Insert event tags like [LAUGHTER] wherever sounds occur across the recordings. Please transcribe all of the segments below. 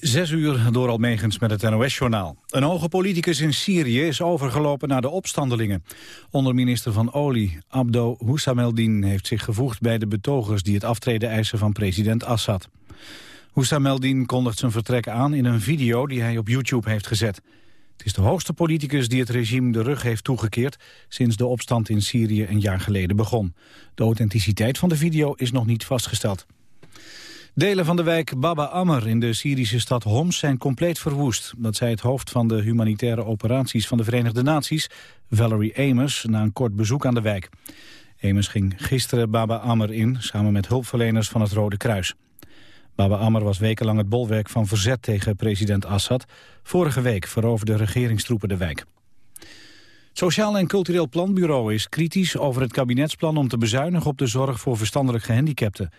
Zes uur door Almegens met het NOS-journaal. Een hoge politicus in Syrië is overgelopen naar de opstandelingen. Onderminister van Olie, Abdo Hussameldin, heeft zich gevoegd bij de betogers... die het aftreden eisen van president Assad. Hussameldin kondigt zijn vertrek aan in een video die hij op YouTube heeft gezet. Het is de hoogste politicus die het regime de rug heeft toegekeerd... sinds de opstand in Syrië een jaar geleden begon. De authenticiteit van de video is nog niet vastgesteld. Delen van de wijk Baba Ammer in de Syrische stad Homs zijn compleet verwoest. Dat zei het hoofd van de humanitaire operaties van de Verenigde Naties, Valerie Amos, na een kort bezoek aan de wijk. Amos ging gisteren Baba Ammer in, samen met hulpverleners van het Rode Kruis. Baba Ammer was wekenlang het bolwerk van verzet tegen president Assad. Vorige week veroverden regeringstroepen de wijk. Het Sociaal en Cultureel Planbureau is kritisch over het kabinetsplan om te bezuinigen op de zorg voor verstandelijk gehandicapten.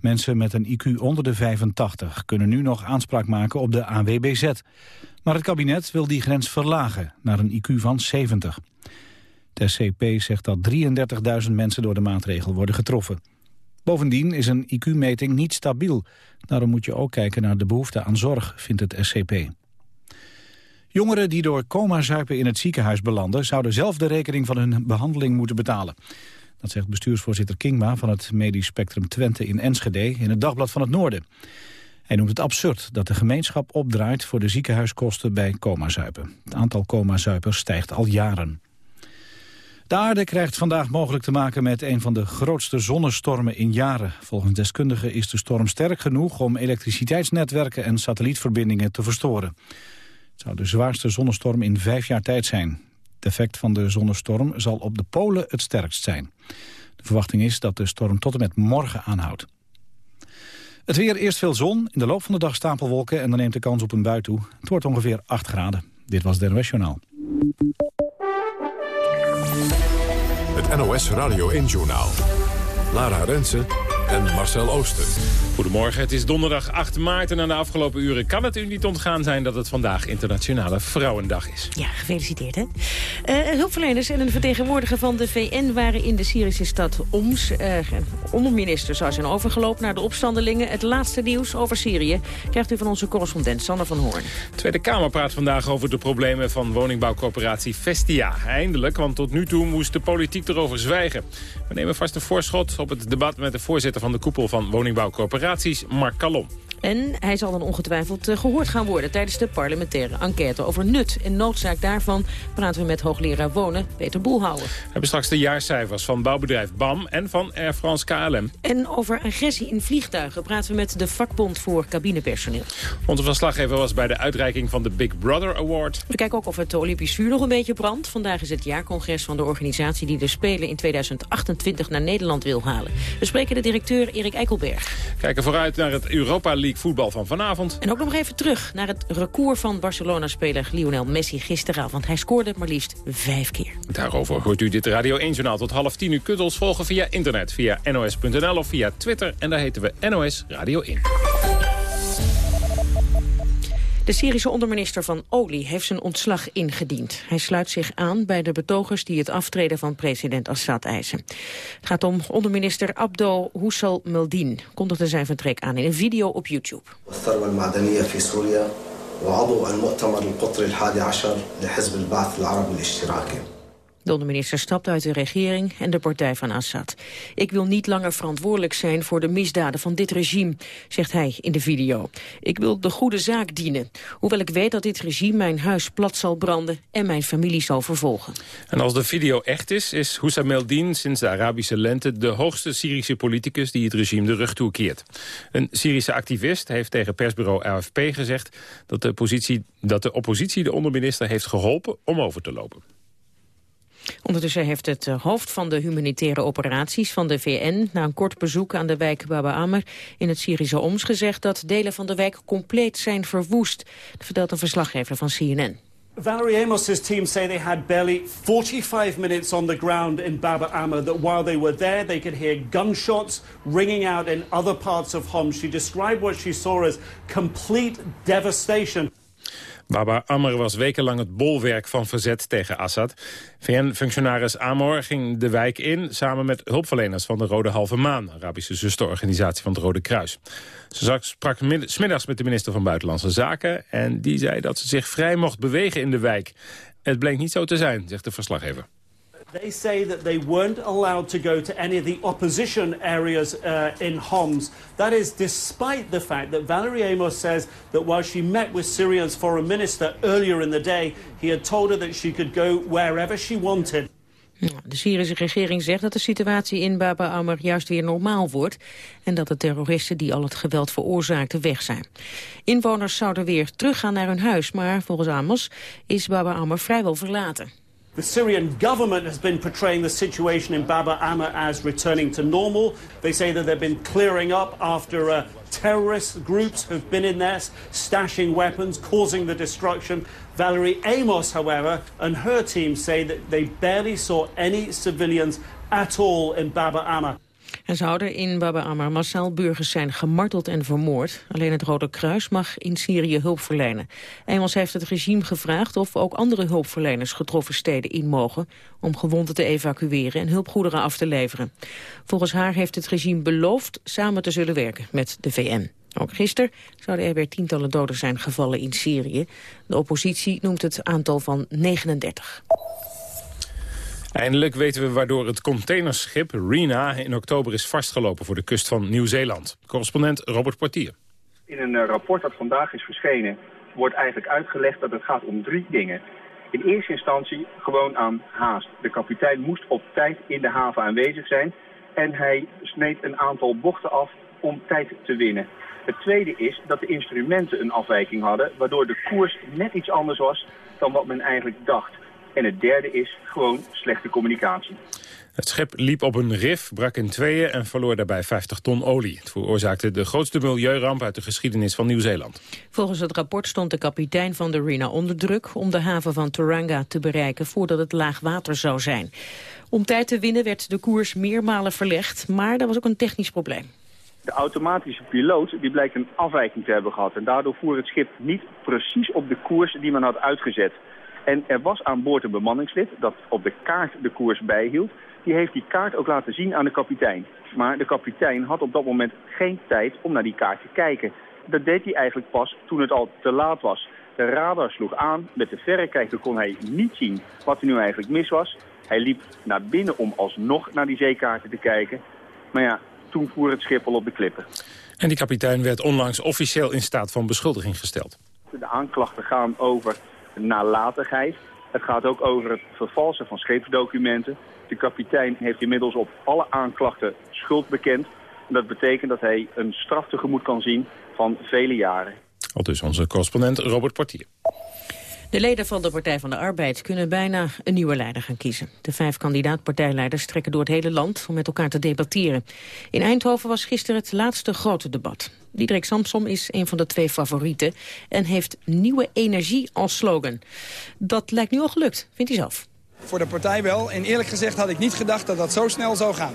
Mensen met een IQ onder de 85 kunnen nu nog aanspraak maken op de AWBZ. Maar het kabinet wil die grens verlagen naar een IQ van 70. De SCP zegt dat 33.000 mensen door de maatregel worden getroffen. Bovendien is een IQ-meting niet stabiel. Daarom moet je ook kijken naar de behoefte aan zorg, vindt het SCP. Jongeren die door coma-zuipen in het ziekenhuis belanden... zouden zelf de rekening van hun behandeling moeten betalen. Dat zegt bestuursvoorzitter Kingma van het Medisch Spectrum Twente in Enschede in het Dagblad van het Noorden. Hij noemt het absurd dat de gemeenschap opdraait voor de ziekenhuiskosten bij coma-zuipen. Het aantal coma-zuipers stijgt al jaren. De aarde krijgt vandaag mogelijk te maken met een van de grootste zonnestormen in jaren. Volgens deskundigen is de storm sterk genoeg om elektriciteitsnetwerken en satellietverbindingen te verstoren. Het zou de zwaarste zonnestorm in vijf jaar tijd zijn. Effect van de zonnestorm zal op de Polen het sterkst zijn. De verwachting is dat de storm tot en met morgen aanhoudt. Het weer eerst veel zon, in de loop van de dag stapelwolken... en dan neemt de kans op een bui toe. Het wordt ongeveer 8 graden. Dit was het NOS Journaal. Het NOS Radio 1 Journaal. Lara Rensen en Marcel Ooster. Goedemorgen, het is donderdag 8 maart en na de afgelopen uren kan het u niet ontgaan zijn dat het vandaag Internationale Vrouwendag is. Ja, gefeliciteerd hè. Uh, hulpverleners en een vertegenwoordiger van de VN waren in de Syrische stad Oms. Uh, onderministers zijn overgelopen naar de opstandelingen. Het laatste nieuws over Syrië krijgt u van onze correspondent Sanne van Hoorn. De Tweede Kamer praat vandaag over de problemen van woningbouwcorporatie Vestia. Eindelijk, want tot nu toe moest de politiek erover zwijgen. We nemen vast een voorschot op het debat met de voorzitter van de koepel van woningbouwcorporaties, Mark Kalom. En hij zal dan ongetwijfeld eh, gehoord gaan worden tijdens de parlementaire enquête over nut en noodzaak daarvan praten we met hoogleraar wonen Peter Boelhouwer. We hebben straks de jaarcijfers van bouwbedrijf BAM en van Air France KLM. En over agressie in vliegtuigen praten we met de vakbond voor cabinepersoneel. Onze verslaggever was bij de uitreiking van de Big Brother Award. We kijken ook of het Olympisch vuur nog een beetje brandt. Vandaag is het jaarcongres van de organisatie die de Spelen in 2028 naar Nederland wil halen. We spreken de directeur Erik Eikelberg. Kijken vooruit naar het Europa League voetbal van vanavond. En ook nog even terug naar het record van Barcelona-speler Lionel Messi gisteravond. Hij scoorde maar liefst vijf keer. Daarover hoort u dit Radio 1-journaal tot half tien. U kunt ons volgen via internet, via nos.nl of via Twitter. En daar heten we NOS Radio 1. De Syrische onderminister van Olie heeft zijn ontslag ingediend. Hij sluit zich aan bij de betogers die het aftreden van president Assad eisen. Het gaat om onderminister Abdo Houssal Meldin. Kondigde zijn vertrek aan in een video op YouTube. De onderminister stapt uit de regering en de partij van Assad. Ik wil niet langer verantwoordelijk zijn voor de misdaden van dit regime, zegt hij in de video. Ik wil de goede zaak dienen, hoewel ik weet dat dit regime mijn huis plat zal branden en mijn familie zal vervolgen. En als de video echt is, is Houssam Eldin sinds de Arabische lente de hoogste Syrische politicus die het regime de rug toekeert. Een Syrische activist heeft tegen persbureau AFP gezegd dat de, positie, dat de oppositie de onderminister heeft geholpen om over te lopen. Ondertussen heeft het eh, hoofd van de humanitaire operaties van de VN... na een kort bezoek aan de wijk Baba Amr in het Syrische Oms gezegd... dat delen van de wijk compleet zijn verwoest. Dat vertelt een verslaggever van CNN. Valerie Amos's team say they had barely 45 minutes on the ground in Baba Amr. That while they were there, they could hear gunshots ringing out in other parts of Homs. She described what she saw as complete devastation. Baba Amr was wekenlang het bolwerk van verzet tegen Assad. VN-functionaris Amor ging de wijk in... samen met hulpverleners van de Rode Halve Maan... Arabische zusterorganisatie van het Rode Kruis. Ze sprak smiddags met de minister van Buitenlandse Zaken... en die zei dat ze zich vrij mocht bewegen in de wijk. Het bleek niet zo te zijn, zegt de verslaggever. They say that they weren't allowed to go to any of the opposition areas uh, in Homs. That is despite the fact that Valerie Amos says that while she met with Syria's foreign minister earlier in the day, he had told her that she could go wherever she wanted. De Syrische regering zegt dat de situatie in Baba Amr juist weer normaal wordt... en dat de terroristen die al het geweld veroorzaakten weg zijn. Inwoners zouden weer teruggaan naar hun huis, maar volgens Amos is Baba Amr vrijwel verlaten. The Syrian government has been portraying the situation in Baba Amma as returning to normal. They say that they've been clearing up after uh, terrorist groups have been in there, stashing weapons, causing the destruction. Valerie Amos, however, and her team say that they barely saw any civilians at all in Baba Amma. Er zouden in Baba Ammar massaal burgers zijn gemarteld en vermoord. Alleen het Rode Kruis mag in Syrië hulp verlenen. Engels heeft het regime gevraagd of ook andere hulpverleners getroffen steden in mogen... om gewonden te evacueren en hulpgoederen af te leveren. Volgens haar heeft het regime beloofd samen te zullen werken met de VN. Ook gisteren zouden er weer tientallen doden zijn gevallen in Syrië. De oppositie noemt het aantal van 39. Eindelijk weten we waardoor het containerschip Rena in oktober is vastgelopen voor de kust van Nieuw-Zeeland. Correspondent Robert Portier. In een eh, rapport dat vandaag is verschenen wordt eigenlijk uitgelegd dat het gaat om drie dingen. In eerste instantie gewoon aan haast. De kapitein moest op tijd in de haven aanwezig zijn en hij sneed een aantal bochten af om tijd te winnen. Het tweede is dat de instrumenten een afwijking hadden, waardoor de koers net iets anders was dan wat men eigenlijk dacht. En het derde is gewoon slechte communicatie. Het schip liep op een rif, brak in tweeën en verloor daarbij 50 ton olie. Het veroorzaakte de grootste milieuramp uit de geschiedenis van Nieuw-Zeeland. Volgens het rapport stond de kapitein van de Rena onder druk... om de haven van Turanga te bereiken voordat het laag water zou zijn. Om tijd te winnen werd de koers meermalen verlegd, maar er was ook een technisch probleem. De automatische piloot die blijkt een afwijking te hebben gehad. En daardoor voer het schip niet precies op de koers die men had uitgezet. En er was aan boord een bemanningslid dat op de kaart de koers bijhield. Die heeft die kaart ook laten zien aan de kapitein. Maar de kapitein had op dat moment geen tijd om naar die kaart te kijken. Dat deed hij eigenlijk pas toen het al te laat was. De radar sloeg aan. Met de verrekijker kon hij niet zien wat er nu eigenlijk mis was. Hij liep naar binnen om alsnog naar die zeekaarten te kijken. Maar ja, toen voer het schip al op de klippen. En die kapitein werd onlangs officieel in staat van beschuldiging gesteld. De aanklachten gaan over nalatigheid. Het gaat ook over het vervalsen van scheepsdocumenten. De kapitein heeft inmiddels op alle aanklachten schuld bekend. En dat betekent dat hij een straf tegemoet kan zien van vele jaren. Al dus onze correspondent Robert Portier. De leden van de Partij van de Arbeid kunnen bijna een nieuwe leider gaan kiezen. De vijf kandidaat-partijleiders trekken door het hele land om met elkaar te debatteren. In Eindhoven was gisteren het laatste grote debat. Diederik Samsom is een van de twee favorieten en heeft nieuwe energie als slogan. Dat lijkt nu al gelukt, vindt hij zelf. Voor de partij wel. En eerlijk gezegd had ik niet gedacht dat dat zo snel zou gaan.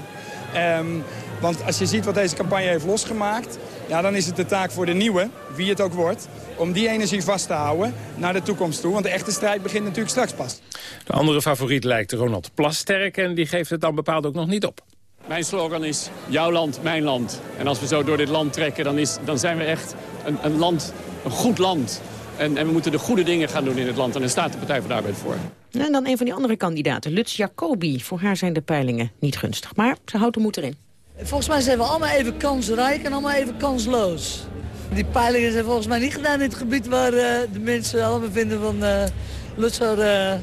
Um, want als je ziet wat deze campagne heeft losgemaakt... Ja, dan is het de taak voor de nieuwe, wie het ook wordt om die energie vast te houden naar de toekomst toe. Want de echte strijd begint natuurlijk straks pas. De andere favoriet lijkt Ronald Plasterk en die geeft het dan bepaald ook nog niet op. Mijn slogan is jouw land, mijn land. En als we zo door dit land trekken, dan, is, dan zijn we echt een, een land, een goed land. En, en, we moeten de goede dingen gaan doen in het land. En daar staat de Partij van de Arbeid voor. En dan een van die andere kandidaten, Lutz Jacobi. Voor haar zijn de peilingen niet gunstig. Maar ze houdt de moed erin. Volgens mij zijn we allemaal even kansrijk en allemaal even kansloos. Die peilingen zijn volgens mij niet gedaan in het gebied waar uh, de mensen allemaal vinden van uh, Lutzer uh,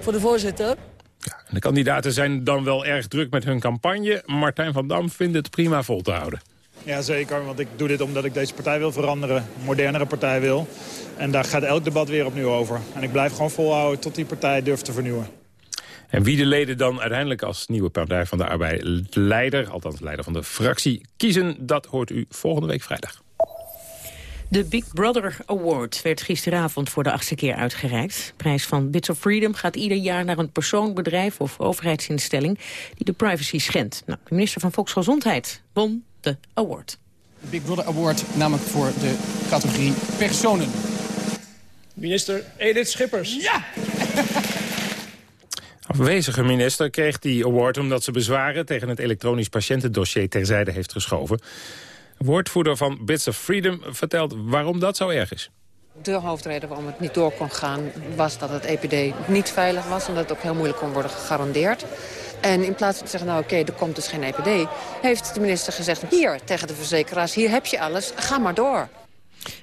voor de voorzitter. Ja, de kandidaten zijn dan wel erg druk met hun campagne. Martijn van Dam vindt het prima vol te houden. Ja, zeker. Want ik doe dit omdat ik deze partij wil veranderen. Een modernere partij wil. En daar gaat elk debat weer opnieuw over. En ik blijf gewoon volhouden tot die partij durft te vernieuwen. En wie de leden dan uiteindelijk als nieuwe Partij van de Arbeid leider... althans leider van de fractie, kiezen... dat hoort u volgende week vrijdag. De Big Brother Award werd gisteravond voor de achtste keer uitgereikt. De prijs van Bits of Freedom gaat ieder jaar naar een persoon, bedrijf of overheidsinstelling die de privacy schendt. Nou, de minister van Volksgezondheid won de award. De Big Brother Award namelijk voor de categorie personen. Minister Edith Schippers. Ja! [LAUGHS] Afwezige minister kreeg die award omdat ze bezwaren... tegen het elektronisch patiëntendossier terzijde heeft geschoven. Woordvoerder van Bits of Freedom vertelt waarom dat zo erg is. De hoofdreden waarom het niet door kon gaan was dat het EPD niet veilig was... en dat het ook heel moeilijk kon worden gegarandeerd. En in plaats van te zeggen, nou oké, er komt dus geen EPD... heeft de minister gezegd, hier tegen de verzekeraars, hier heb je alles, ga maar door.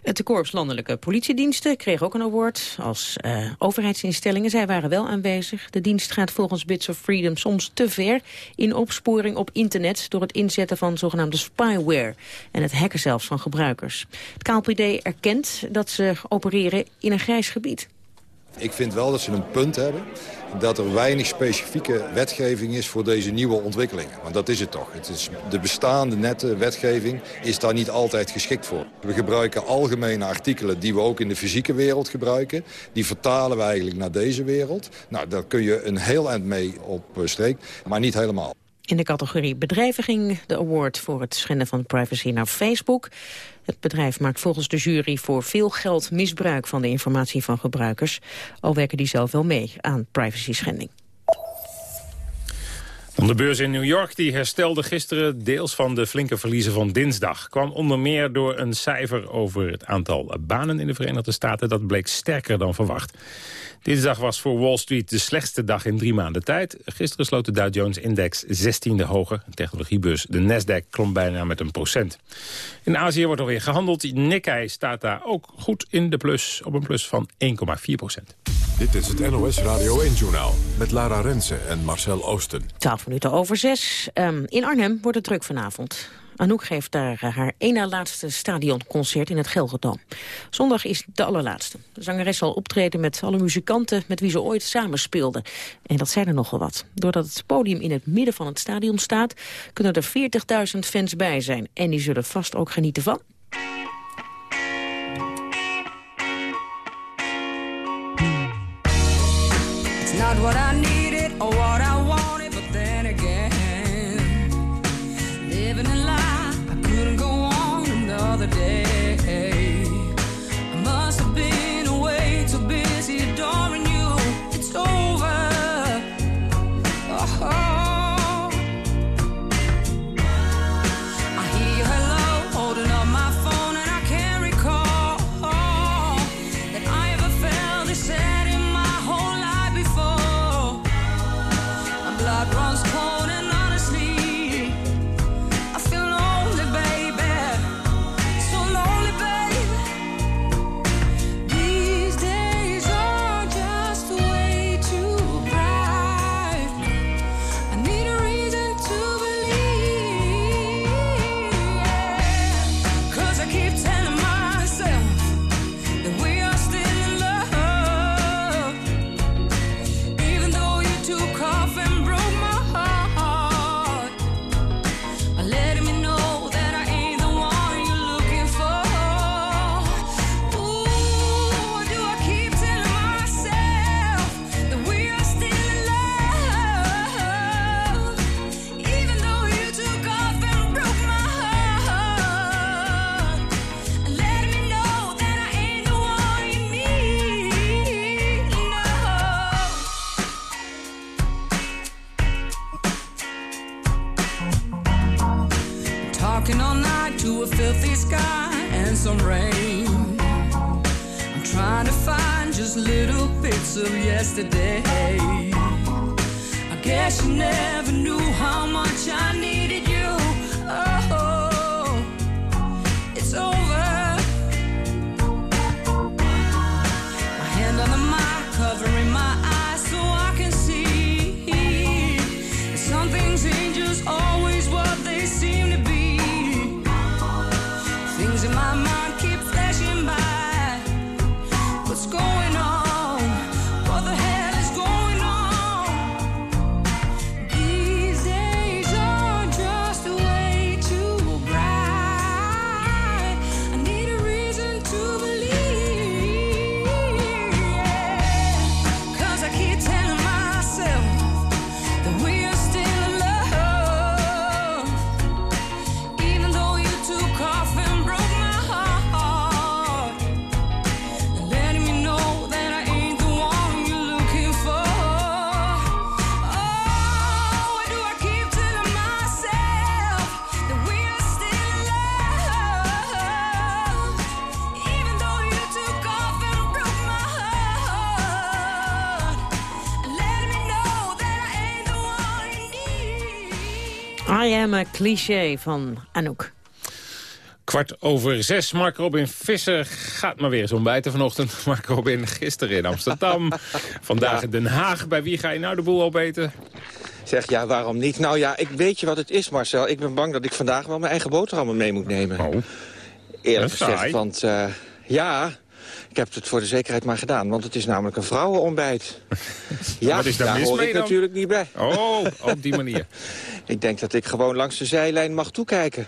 Het Korps Landelijke Politiediensten kreeg ook een award als uh, overheidsinstellingen. Zij waren wel aanwezig. De dienst gaat volgens Bits of Freedom soms te ver in opsporing op internet... door het inzetten van zogenaamde spyware en het hacken zelfs van gebruikers. Het KLPD erkent dat ze opereren in een grijs gebied. Ik vind wel dat ze een punt hebben dat er weinig specifieke wetgeving is voor deze nieuwe ontwikkelingen. Want dat is het toch. Het is, de bestaande nette wetgeving is daar niet altijd geschikt voor. We gebruiken algemene artikelen die we ook in de fysieke wereld gebruiken. Die vertalen we eigenlijk naar deze wereld. Nou, daar kun je een heel eind mee op streek, maar niet helemaal. In de categorie bedrijven ging de award voor het schenden van privacy naar Facebook. Het bedrijf maakt volgens de jury voor veel geld misbruik van de informatie van gebruikers. Al werken die zelf wel mee aan privacy schending. De beurs in New York die herstelde gisteren deels van de flinke verliezen van dinsdag. Kwam onder meer door een cijfer over het aantal banen in de Verenigde Staten. Dat bleek sterker dan verwacht. Dinsdag was voor Wall Street de slechtste dag in drie maanden tijd. Gisteren sloot de Dow Jones-index 16e hoger. De technologiebeurs, de Nasdaq, klom bijna met een procent. In Azië wordt alweer gehandeld. Nikkei staat daar ook goed in de plus, op een plus van 1,4 procent. Dit is het NOS Radio 1-journaal met Lara Rensen en Marcel Oosten. 12 minuten over 6. Um, in Arnhem wordt het druk vanavond. Anouk geeft daar uh, haar ene laatste stadionconcert in het Gelredome. Zondag is de allerlaatste. De zangeres zal optreden met alle muzikanten met wie ze ooit samen speelden. En dat zijn er nogal wat. Doordat het podium in het midden van het stadion staat... kunnen er 40.000 fans bij zijn. En die zullen vast ook genieten van... what I needed I am a cliché van Anouk. Kwart over zes. Mark Robin Visser gaat maar weer eens ontbijten vanochtend. [LAUGHS] Mark Robin gisteren in Amsterdam. [LAUGHS] Vandaag in Den Haag. Bij wie ga je nou de boel opeten? Zeg, ja, waarom niet? Nou ja, ik weet je wat het is, Marcel. Ik ben bang dat ik vandaag wel mijn eigen boterhammen mee moet nemen. Oh. Eerlijk gezegd, want eh, ja, ik heb het voor de zekerheid maar gedaan. Want het is namelijk een vrouwenontbijt. [LAUGHS] ja, Wat is daar mis hoor mee ik dan? natuurlijk niet bij. Oh, op die manier. [LAUGHS] Ik denk dat ik gewoon langs de zijlijn mag toekijken.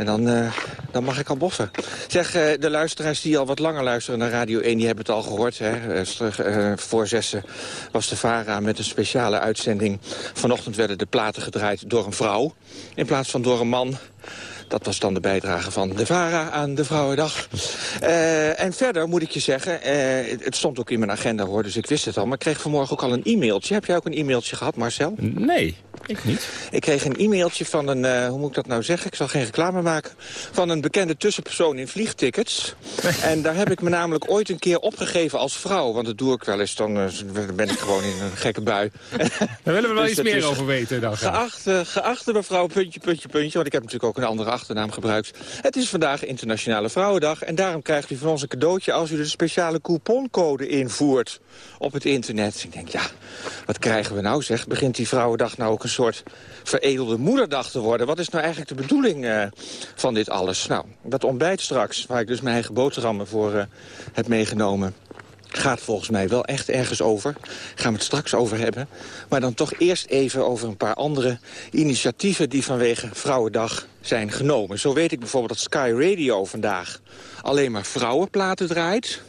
En dan, eh, dan mag ik al boffen. Zeg, eh, de luisteraars die al wat langer luisteren naar Radio 1... die hebben het al gehoord. Hè? Eh, voor zessen was de VARA met een speciale uitzending. Vanochtend werden de platen gedraaid door een vrouw... in plaats van door een man. Dat was dan de bijdrage van de VARA aan de Vrouwendag. Eh, en verder moet ik je zeggen, eh, het- het stond ook in mijn agenda hoor, dus ik wist het al. Maar ik kreeg vanmorgen ook al een e-mailtje. Heb jij ook een e-mailtje gehad, Marcel? Nee, ik niet. Ik kreeg een e-mailtje van een, eh, hoe moet ik dat nou zeggen? Ik zal geen reclame maken. Van een bekende tussenpersoon in vliegtickets. [LAUGHS] en daar heb ik me namelijk ooit een keer opgegeven als vrouw. Want dat doe ik wel eens, dan eh, ben ik gewoon in een gekke bui. [LAUGHS] Daar willen we wel Dus iets meer is over weten dan. Geachte, geachte mevrouw, puntje, puntje, puntje. Want ik heb natuurlijk ook een andere achternaam gebruikt. Het is vandaag Internationale Vrouwendag. En daarom krijgt u van ons een cadeautje als u de speciale couponcode invoert op het internet. Ik denk, ja, wat krijgen we nou zeg? Begint die Vrouwendag nou ook een soort veredelde moederdag te worden? Wat is nou eigenlijk de bedoeling eh, van dit alles? Nou, dat ontbijt straks, waar ik dus mijn eigen boterhammen voor eh, heb meegenomen gaat volgens mij wel echt ergens over. Gaan we het straks over hebben. Maar dan toch eerst even over een paar andere initiatieven... die vanwege Vrouwendag zijn genomen. Zo weet ik bijvoorbeeld dat Sky Radio vandaag alleen maar vrouwenplaten draait.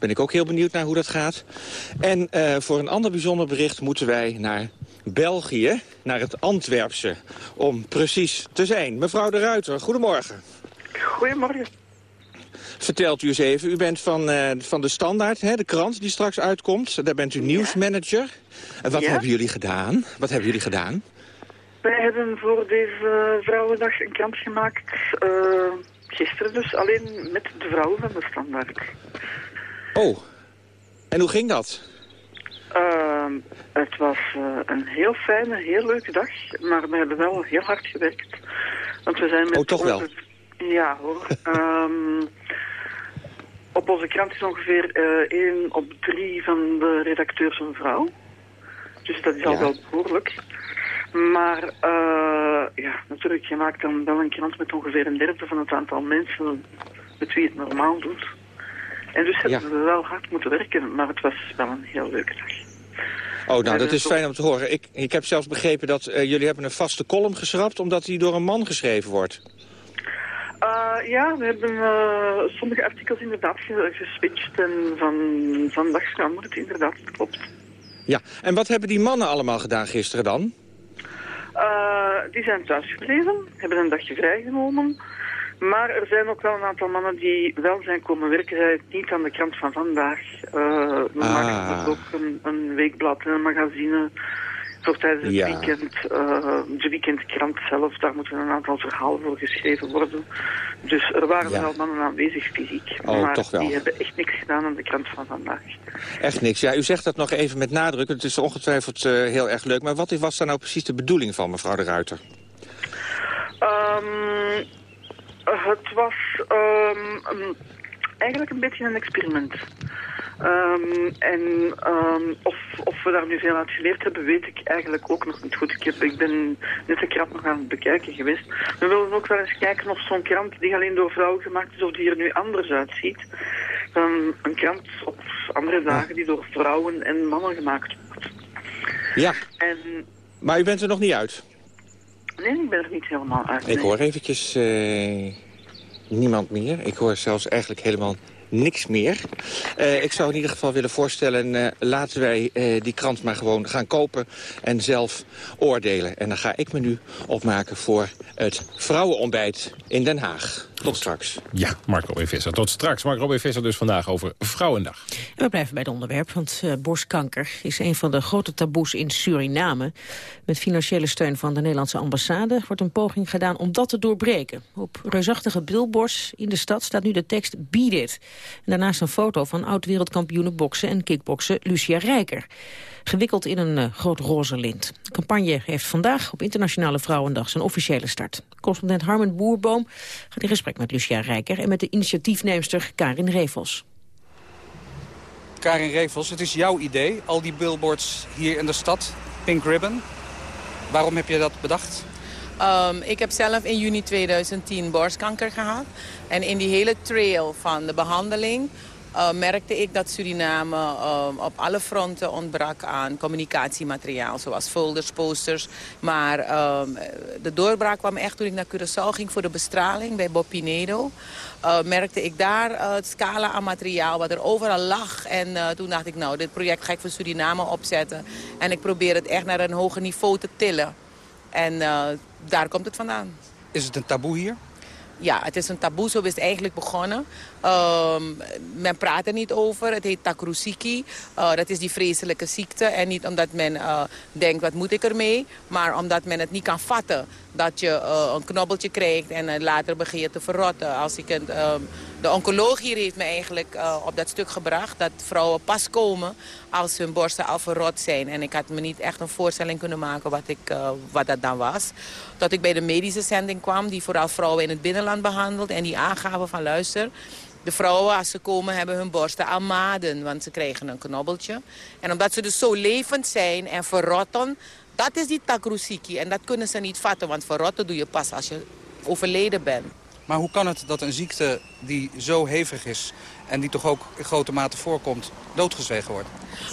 Ben ik ook heel benieuwd naar hoe dat gaat. En eh, voor een ander bijzonder bericht moeten wij naar België, naar het Antwerpse, om precies te zijn. Mevrouw de Ruiter, goedemorgen. Goedemorgen. Vertelt u eens even, u bent van, eh, van de Standaard, hè, de krant die straks uitkomt. Daar bent u nieuwsmanager. En wat Ja. hebben jullie gedaan? Wat hebben jullie gedaan? Wij hebben voor deze Vrouwendag een krant gemaakt. eh, gisteren dus, alleen met de vrouwen van de standaard. Oh, en hoe ging dat? Ehm, het was eh, een heel fijne, heel leuke dag. Maar we hebben wel heel hard gewerkt. Want we zijn met Oh, toch wel? onze- Ja hoor. [LAUGHS] Ehm, op onze krant is ongeveer eh, één op drie van de redacteurs een vrouw. Dus dat is al Ja. wel behoorlijk. Maar eh, ja, natuurlijk, je maakt dan wel een krant met ongeveer een derde van het aantal mensen met wie het normaal doet. En dus hebben we wel hard moeten werken, maar het was wel een heel leuke dag. Oh, nou, En, dat eh, is fijn om te horen. Ik, ik heb zelfs begrepen dat eh, jullie hebben een vaste column geschrapt... omdat die door een man geschreven wordt. Eh, ja, we hebben eh, sommige artikels inderdaad ge- geswitcht en van vandaag veranderd, inderdaad, dat klopt. Ja, en wat hebben die mannen allemaal gedaan gisteren dan? Eh, die zijn thuis gebleven, hebben een dagje vrijgenomen. Maar er zijn ook wel een aantal mannen die wel zijn komen werken. Zij het niet aan de krant van vandaag. Eh we Ah. maken ook een, een weekblad en een magazine voor tijdens het Ja. weekend. eh, de weekendkrant zelf, daar moeten een aantal verhalen voor geschreven worden. Dus er waren Ja. wel mannen aanwezig fysiek. Oh, maar toch wel. die hebben echt niks gedaan aan de krant van vandaag. Echt niks. Ja, u zegt dat nog even met nadruk. Het is ongetwijfeld eh, heel erg leuk. Maar wat was daar nou precies de bedoeling van, mevrouw de Ruiter? Ehm, het was ehm, eigenlijk een beetje een experiment. Ehm, en ehm, of, of we daar nu veel uit geleerd hebben, weet ik eigenlijk ook nog niet goed. Ik, heb, ik ben net de krant nog aan het bekijken geweest. We willen ook wel eens kijken of zo'n krant die alleen door vrouwen gemaakt is, of die er nu anders uitziet. Dan een krant op andere dagen die door vrouwen en mannen gemaakt wordt. Ja, En maar u bent er nog niet uit. Ik helemaal. Ik hoor eventjes eh, niemand meer. Ik hoor zelfs eigenlijk helemaal niks meer. Eh, ik zou in ieder geval willen voorstellen... eh, laten wij eh, die krant maar gewoon gaan kopen en zelf oordelen. En dan ga ik me nu opmaken voor het vrouwenontbijt in Den Haag. Tot straks. Ja, Mark Robin Visser. Tot straks. Mark Robin Visser dus vandaag over Vrouwendag. En we blijven bij het onderwerp, want eh, borstkanker is een van de grote taboes in Suriname. Met financiële steun van de Nederlandse ambassade wordt een poging gedaan om dat te doorbreken. Op reusachtige billboards in de stad staat nu de tekst Beat It. En daarnaast een foto van oud-wereldkampioene boksen en kickboksen Lucia Rijker. Gewikkeld in een eh, groot roze lint. De campagne heeft vandaag op Internationale Vrouwendag zijn officiële start. Correspondent Harmen Boerboom gaat in gesprek met Lucia Rijker... en met de initiatiefneemster Karin Revels. Karin Revels, het is jouw idee, al die billboards hier in de stad, Pink Ribbon. Waarom heb je dat bedacht? Um, ik heb zelf in juni 2010 borstkanker gehad. En in die hele trail van de behandeling uh, merkte ik dat Suriname uh, op alle fronten ontbrak aan communicatiemateriaal. Zoals folders, posters. Maar uh, de doorbraak kwam echt toen ik naar Curaçao ging voor de bestraling bij Bob Pinedo. Uh, merkte ik daar uh, het scala aan materiaal wat er overal lag. En toen dacht ik, nou, dit project ga ik voor Suriname opzetten. En ik probeer het echt naar een hoger niveau te tillen. En daar komt het vandaan. Is het een taboe hier? Ja, het is een taboe, zo is het eigenlijk begonnen. Um, men praat er niet over. Het heet takrusiki. Uh, dat is die vreselijke ziekte. En niet omdat men uh, denkt, wat moet ik ermee? Maar omdat men het niet kan vatten. Dat je een knobbeltje krijgt en later begin je te verrotten. Als ik het, um, de oncoloog hier heeft me eigenlijk op dat stuk gebracht. Dat vrouwen pas komen als hun borsten al verrot zijn. En ik had me niet echt een voorstelling kunnen maken wat, ik, wat dat dan was. Tot ik bij de medische zending kwam. Die vooral vrouwen in het binnenland behandelt. En die aangaven van luister... De vrouwen, als ze komen, hebben hun borsten aan maden, want ze krijgen een knobbeltje. En omdat ze dus zo levend zijn en verrotten, dat is die takrusiki. En dat kunnen ze niet vatten, want verrotten doe je pas als je overleden bent. Maar hoe kan het dat een ziekte die zo hevig is en die toch ook in grote mate voorkomt, doodgezwegen wordt?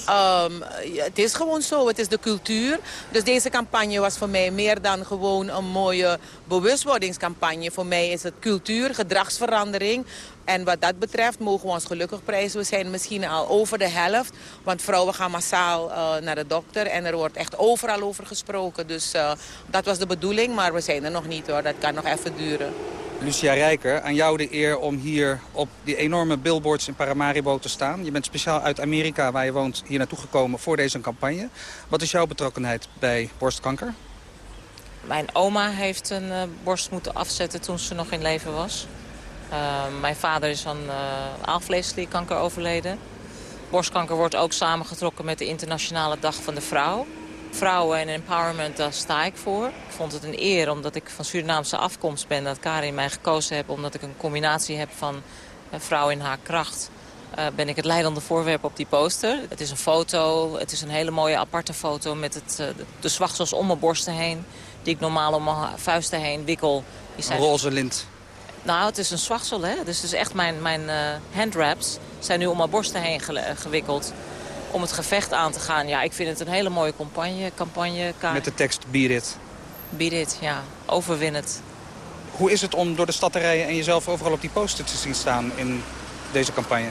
Ja, het is gewoon zo, het is de cultuur. Dus deze campagne was voor mij meer dan gewoon een mooie bewustwordingscampagne. Voor mij is het cultuur, gedragsverandering. En wat dat betreft mogen we ons gelukkig prijzen. We zijn misschien al over de helft. Want vrouwen gaan massaal uh, naar de dokter. En er wordt echt overal over gesproken. Dus uh, dat was de bedoeling. Maar we zijn er nog niet hoor. Dat kan nog even duren. Lucia Rijker, aan jou de eer om hier op die enorme billboards in Paramaribo te staan. Je bent speciaal uit Amerika, waar je woont, hier naartoe gekomen voor deze campagne. Wat is jouw betrokkenheid bij borstkanker? Mijn oma heeft een uh, borst moeten afzetten toen ze nog in leven was. Uh, mijn vader is aan uh, aalvleesklierkanker overleden. Borstkanker wordt ook samengetrokken met de Internationale Dag van de Vrouw. Vrouwen en empowerment, daar sta ik voor. Ik vond het een eer omdat ik van Surinaamse afkomst ben... dat Karin mij gekozen heeft omdat ik een combinatie heb van een vrouw in haar kracht... Uh, ben ik het leidende voorwerp op die poster. Het is een foto, het is een hele mooie aparte foto... met het, de zwachtsels om mijn borsten heen... die ik normaal om mijn vuisten heen wikkel. Die zijn... Een roze lint. Nou, het is een zwachtsel, hè. Dus het is echt mijn, mijn uh, handwraps zijn nu om mijn borsten heen ge gewikkeld. Om het gevecht aan te gaan. Ja, ik vind het een hele mooie campagne. campagne Met de tekst Beat It. Beat It, ja. Overwin het. Hoe is het om door de stad te rijden en jezelf overal op die poster te zien staan in deze campagne?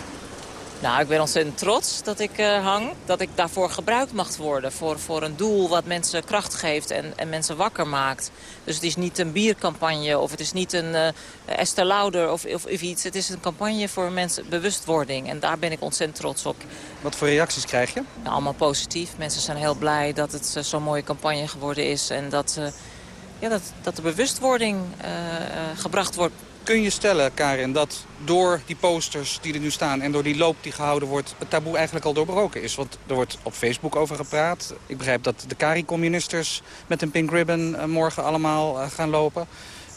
Nou, ik ben ontzettend trots dat ik uh, hang. Dat ik daarvoor gebruikt mag worden. Voor, voor een doel wat mensen kracht geeft en, en mensen wakker maakt. Dus het is niet een biercampagne of het is niet een uh, Esther Lauder of, of, of, iets. Het is een campagne voor mensen bewustwording. En daar ben ik ontzettend trots op. Wat voor reacties krijg je? Ja, allemaal positief. Mensen zijn heel blij dat het uh, zo'n mooie campagne geworden is. En dat, ja, dat, dat de bewustwording gebracht wordt Kun je stellen, Karin, dat door die posters die er nu staan... en door die loop die gehouden wordt, het taboe eigenlijk al doorbroken is? Want er wordt op Facebook over gepraat. Ik begrijp dat de CARI-communisters met een pink ribbon morgen allemaal gaan lopen.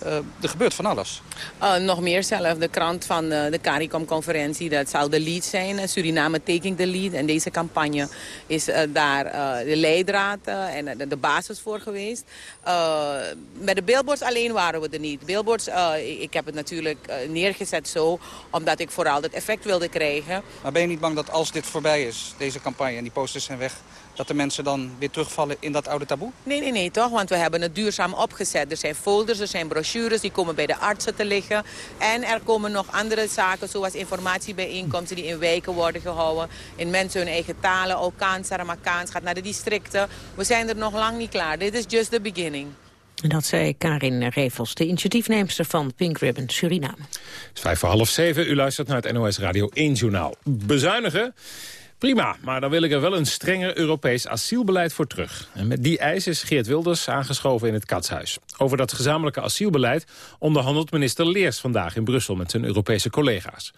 Uh, er gebeurt van alles. Uh, nog meer zelf. De krant van uh, de CARICOM-conferentie, dat zal de lead zijn. Suriname taking the lead. En deze campagne is daar de leidraad en de, de, basis voor geweest. met de billboards alleen waren we er niet. Billboards, ik heb het natuurlijk neergezet zo, omdat ik vooral het effect wilde krijgen. Maar ben je niet bang dat als dit voorbij is, deze campagne en die posters zijn weg dat de mensen dan weer terugvallen in dat oude taboe? Nee, nee, nee, toch? Want we hebben het duurzaam opgezet. Er zijn folders, er zijn brochures, die komen bij de artsen te liggen. En er komen nog andere zaken, zoals informatiebijeenkomsten... die in wijken worden gehouden. In mensen hun eigen talen, Okaans, Saramakaans, gaat naar de districten. We zijn er nog lang niet klaar. Dit is just the beginning. En dat zei Karin Revels, de initiatiefneemster van Pink Ribbon Suriname. Het is vijf voor half zeven. U luistert naar het NOS Radio 1 Journaal. Bezuinigen? Prima, maar dan wil ik er wel een strenger Europees asielbeleid voor terug. En met die eis is Geert Wilders aangeschoven in het Katshuis. Over dat gezamenlijke asielbeleid onderhandelt minister Leers vandaag in Brussel met zijn Europese collega's.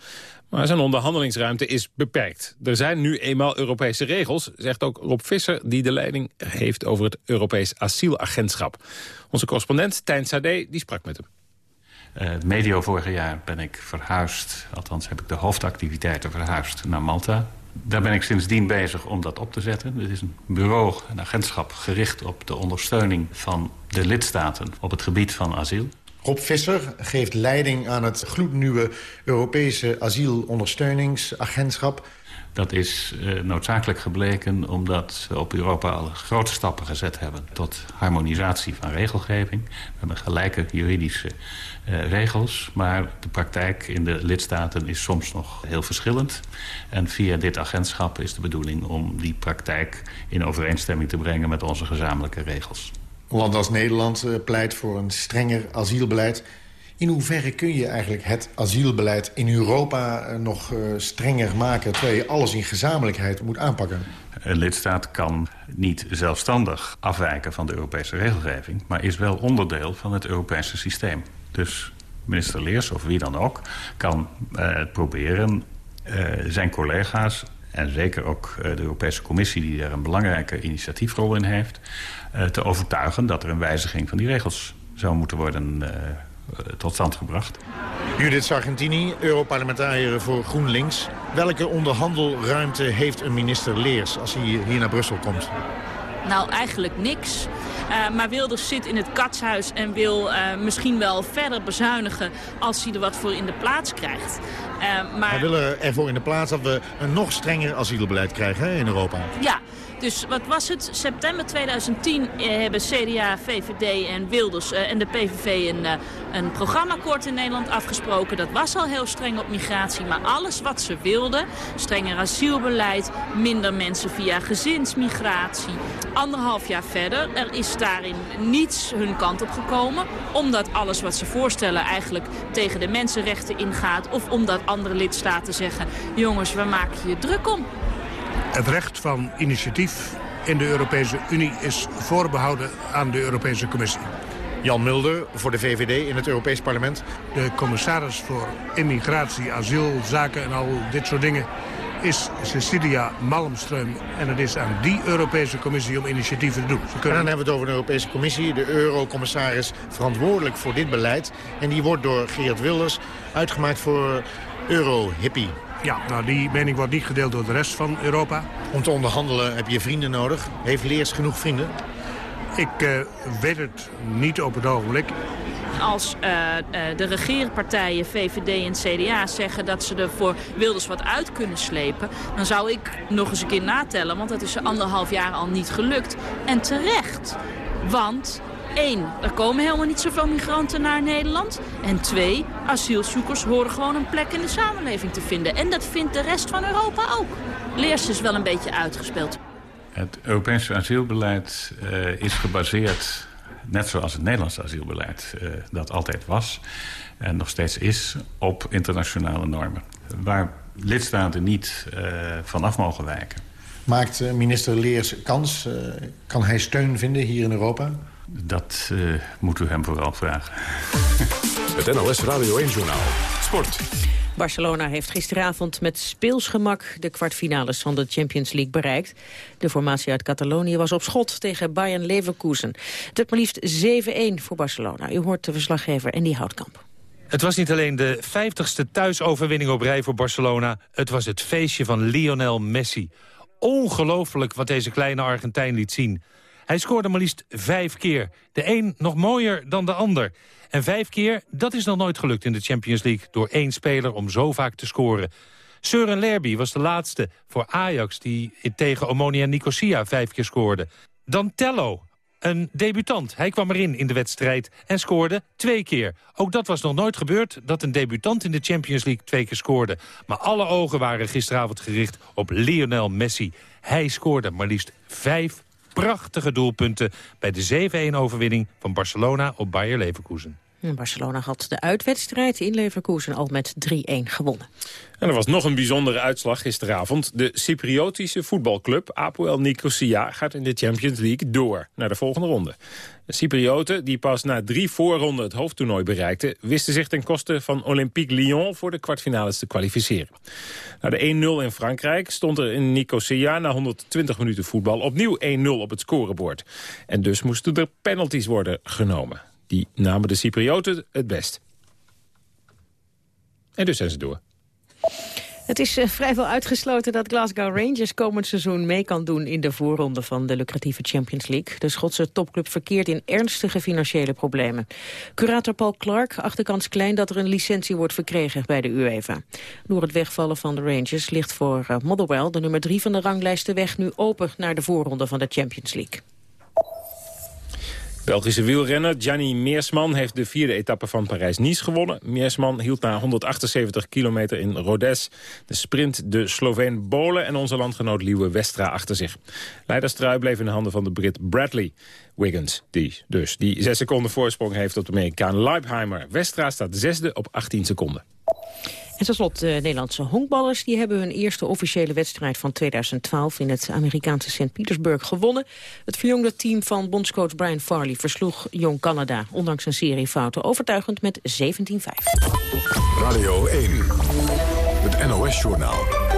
Maar zijn onderhandelingsruimte is beperkt. Er zijn nu eenmaal Europese regels, zegt ook Rob Visser... die de leiding heeft over het Europees asielagentschap. Onze correspondent Tijn Sade die sprak met hem. Uh, medio vorig jaar ben ik verhuisd, althans heb ik de hoofdactiviteiten verhuisd naar Malta. Daar ben ik sindsdien bezig om dat op te zetten. Dit is een bureau, een agentschap gericht op de ondersteuning van de lidstaten op het gebied van asiel. Rob Visser geeft leiding aan het gloednieuwe Europese asielondersteuningsagentschap. Dat is uh, noodzakelijk gebleken omdat we op Europa al grote stappen gezet hebben... tot harmonisatie van regelgeving. We hebben gelijke juridische regels, maar de praktijk in de lidstaten is soms nog heel verschillend. En via dit agentschap is de bedoeling om die praktijk in overeenstemming te brengen met onze gezamenlijke regels. Land als Nederland uh, pleit voor een strenger asielbeleid. In hoeverre kun je eigenlijk het asielbeleid in Europa uh, nog strenger maken... terwijl je alles in gezamenlijkheid moet aanpakken? Een lidstaat kan niet zelfstandig afwijken van de Europese regelgeving... maar is wel onderdeel van het Europese systeem. Dus minister Leers, of wie dan ook, kan uh, proberen uh, zijn collega's... en zeker ook uh, de Europese Commissie die daar een belangrijke initiatiefrol in heeft... te overtuigen dat er een wijziging van die regels zou moeten worden tot stand gebracht. Judith Sargentini, Europarlementariër voor GroenLinks. Welke onderhandelruimte heeft een minister Leers als hij hier naar Brussel komt? Nou, eigenlijk niks. Uh, maar Wilders zit in het katshuis en wil uh, misschien wel verder bezuinigen als hij er wat voor in de plaats krijgt. Uh, maar... Hij wil ervoor in de plaats dat we een nog strenger asielbeleid krijgen hè, in Europa. Ja, dus wat was het? September 2010 hebben CDA, VVD en Wilders en de PVV een, een programmaakkoord in Nederland afgesproken. Dat was al heel streng op migratie, maar alles wat ze wilden, strenger asielbeleid, minder mensen via gezinsmigratie. Anderhalf jaar verder, er is daarin niets hun kant op gekomen. Omdat alles wat ze voorstellen eigenlijk tegen de mensenrechten ingaat. Of omdat andere lidstaten zeggen, jongens, we maken je druk om. Het recht van initiatief in de Europese Unie is voorbehouden aan de Europese Commissie. Jan Mulder voor de VVD in het Europees Parlement. De commissaris voor immigratie, asielzaken en al dit soort dingen is Cecilia Malmström. En het is aan die Europese Commissie om initiatieven te doen. Ze kunnen... En dan hebben we het over de Europese Commissie. De eurocommissaris verantwoordelijk voor dit beleid. En die wordt door Geert Wilders uitgemaakt voor euro-hippie. Ja, nou die mening wordt niet gedeeld door de rest van Europa. Om te onderhandelen heb je vrienden nodig. Heeft Leers genoeg vrienden? Ik uh, weet het niet op het ogenblik. Als uh, uh, de regeerpartijen VVD en CDA zeggen dat ze er voor Wilders wat uit kunnen slepen... dan zou ik nog eens een keer natellen, want dat is anderhalf jaar al niet gelukt. En terecht, want Eén, er komen helemaal niet zoveel migranten naar Nederland. En twee, asielzoekers horen gewoon een plek in de samenleving te vinden. En dat vindt de rest van Europa ook. Leers is wel een beetje uitgespeeld. Het Europese asielbeleid uh, is gebaseerd, net zoals het Nederlandse asielbeleid uh, dat altijd was... en nog steeds is, op internationale normen. Waar lidstaten niet uh, van af mogen wijken. Maakt minister Leers kans? kan hij steun vinden hier in Europa? Dat uh, moet u hem vooral vragen. Het NLS Radio 1 Journaal. Sport. Barcelona heeft gisteravond met speelsgemak de kwartfinales van de Champions League bereikt. De formatie uit Catalonië was op schot tegen Bayern Leverkusen. Het werd maar liefst 7-1 voor Barcelona. U hoort de verslaggever Andy Houtkamp. Het was niet alleen de 50ste thuisoverwinning op rij voor Barcelona. Het was het feestje van Lionel Messi. Ongelooflijk wat deze kleine Argentijn liet zien. Hij scoorde maar liefst vijf keer. De een nog mooier dan de ander. En vijf keer, dat is nog nooit gelukt in de Champions League... door één speler om zo vaak te scoren. Søren Lerby was de laatste voor Ajax... die tegen Omonia Nicosia vijf keer scoorde. Dan Tello, een debutant. Hij kwam erin in de wedstrijd en scoorde twee keer. Ook dat was nog nooit gebeurd, dat een debutant in de Champions League twee keer scoorde. Maar alle ogen waren gisteravond gericht op Lionel Messi. Hij scoorde maar liefst vijf prachtige doelpunten... bij de 7-1-overwinning van Barcelona op Bayer Leverkusen. En Barcelona had de uitwedstrijd in Leverkusen al met 3-1 gewonnen. En er was nog een bijzondere uitslag gisteravond. De Cypriotische voetbalclub Apoel Nicosia gaat in de Champions League door naar de volgende ronde. De Cyprioten, die pas na drie voorronden het hoofdtoernooi bereikten... wisten zich ten koste van Olympique Lyon voor de kwartfinales te kwalificeren. Na de 1-0 in Frankrijk stond er in Nicosia na 120 minuten voetbal opnieuw 1-0 op het scorebord. En dus moesten er penalties worden genomen. Die namen de Cyprioten het best. En dus zijn ze door. Het is uh, vrijwel uitgesloten dat Glasgow Rangers komend seizoen mee kan doen in de voorronde van de lucratieve Champions League. De Schotse topclub verkeert in ernstige financiële problemen. Curator Paul Clark acht de kans klein dat er een licentie wordt verkregen bij de UEFA. Door het wegvallen van de Rangers ligt voor uh, Motherwell, de nummer drie van de ranglijst, de weg nu open naar de voorronde van de Champions League. Belgische wielrenner Gianni Meersman heeft de vierde etappe van Parijs-Nice gewonnen. Meersman hield na 178 kilometer in Rodez de sprint de Sloveen Bolen en onze landgenoot Liewe Westra achter zich. Leiderstrui bleef in de handen van de Brit Bradley Wiggins, die dus die zes seconden voorsprong heeft op de Amerikaan Leipheimer. Westra staat zesde op 18 seconden. En tot slot, de Nederlandse honkballers die hebben hun eerste officiële wedstrijd van 2012 in het Amerikaanse St. Petersburg gewonnen. Het verjongde team van bondscoach Brian Farley versloeg Jong Canada, ondanks een serie fouten, overtuigend met 17-5. Radio 1, het NOS-journaal.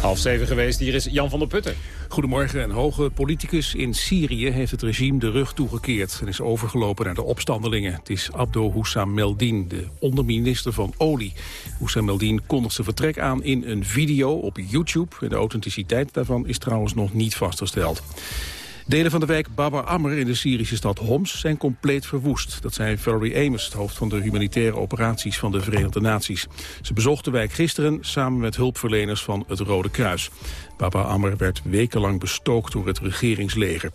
Half zeven geweest, hier is Jan van der Putten. Goedemorgen. Een hoge politicus in Syrië heeft het regime de rug toegekeerd... en is overgelopen naar de opstandelingen. Het is Abdo Houssam Meldin, de onderminister van Olie. Houssam Meldin kondigt zijn vertrek aan in een video op YouTube. De authenticiteit daarvan is trouwens nog niet vastgesteld. Delen van de wijk Baba Amr in de Syrische stad Homs zijn compleet verwoest. Dat zei Valerie Amos, het hoofd van de humanitaire operaties van de Verenigde Naties. Ze bezocht de wijk gisteren samen met hulpverleners van het Rode Kruis. Baba Amr werd wekenlang bestookt door het regeringsleger.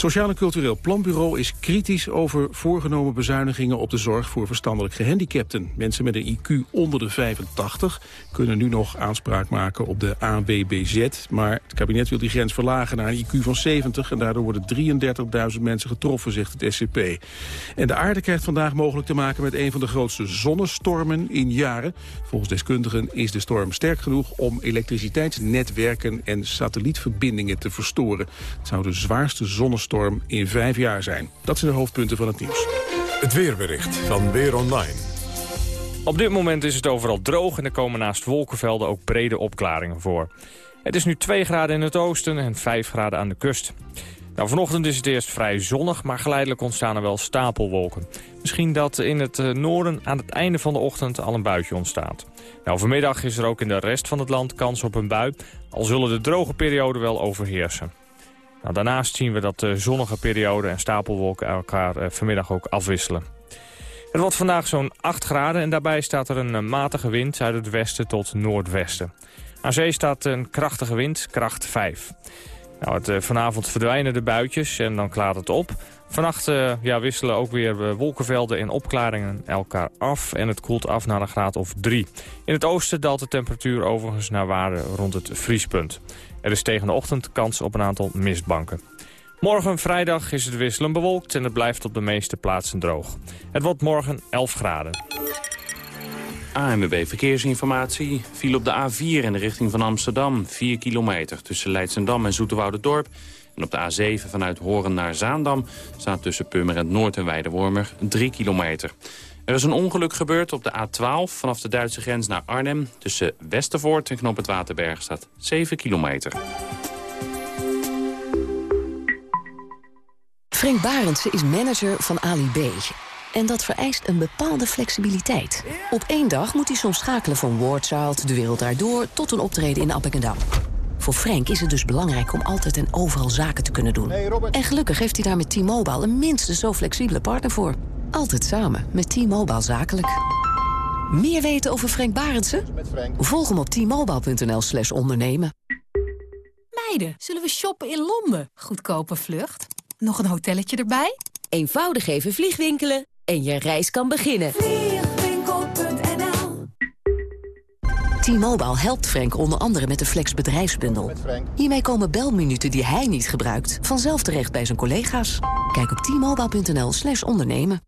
Sociaal en Cultureel Planbureau is kritisch over voorgenomen bezuinigingen op de zorg voor verstandelijk gehandicapten. Mensen met een IQ onder de 85 kunnen nu nog aanspraak maken op de AWBZ. Maar het kabinet wil die grens verlagen naar een IQ van 70 en daardoor worden 33.000 mensen getroffen, zegt het SCP. En de aarde krijgt vandaag mogelijk te maken met een van de grootste zonnestormen in jaren. Volgens deskundigen is de storm sterk genoeg om elektriciteitsnetwerken en satellietverbindingen te verstoren. Het zou de zwaarste zonnestorm storm in vijf jaar zijn. Dat zijn de hoofdpunten van het nieuws. Het weerbericht van Weer Online. Op dit moment is het overal droog en er komen naast wolkenvelden ook brede opklaringen voor. Het is nu 2 graden in het oosten en 5 graden aan de kust. Nou, vanochtend is het eerst vrij zonnig, maar geleidelijk ontstaan er wel stapelwolken. Misschien dat in het noorden aan het einde van de ochtend al een buitje ontstaat. Nou, vanmiddag is er ook in de rest van het land kans op een bui, al zullen de droge perioden wel overheersen. Nou, daarnaast zien we dat de zonnige periode en stapelwolken elkaar eh, vanmiddag ook afwisselen. Het wordt vandaag zo'n 8 graden en daarbij staat er een matige wind uit het westen tot noordwesten. Aan zee staat een krachtige wind, kracht 5. Nou, het, uh, vanavond verdwijnen de buitjes en dan klaart het op. Vannacht ja, wisselen ook weer wolkenvelden en opklaringen elkaar af. En het koelt af naar een graad of 3. In het oosten daalt de temperatuur overigens naar waarde rond het vriespunt. Er is tegen de ochtend kans op een aantal mistbanken. Morgen vrijdag is het wisselend bewolkt en het blijft op de meeste plaatsen droog. Het wordt morgen 11 graden. ANWB Verkeersinformatie viel op de A4 in de richting van Amsterdam. 4 kilometer tussen Leidsendam en Zoeterwoude-dorp. En op de A7 vanuit Horen naar Zaandam staat tussen Purmerend Noord en Weidewormer 3 kilometer. Er is een ongeluk gebeurd op de A12 vanaf de Duitse grens naar Arnhem. Tussen Westervoort en Knop het Waterberg staat 7 kilometer. Frank Barendse is manager van Ali B. En dat vereist een bepaalde flexibiliteit. Op één dag moet hij soms schakelen van Wardchild, De Wereld Daardoor... tot een optreden in Appingedam. Voor Frank is het dus belangrijk om altijd en overal zaken te kunnen doen. En gelukkig heeft hij daar met T-Mobile een minstens zo flexibele partner voor. Altijd samen met T-Mobile Zakelijk. Meer weten over Frank Barendse? Volg hem op t-mobile.nl slash ondernemen. Meiden, zullen we shoppen in Londen? Goedkope vlucht. Nog een hotelletje erbij? Eenvoudig even vliegwinkelen en je reis kan beginnen. T-Mobile helpt Frank onder andere met de Flex bedrijfsbundel. Hiermee komen belminuten die hij niet gebruikt... vanzelf terecht bij zijn collega's. Kijk op t-mobile.nl slash ondernemen.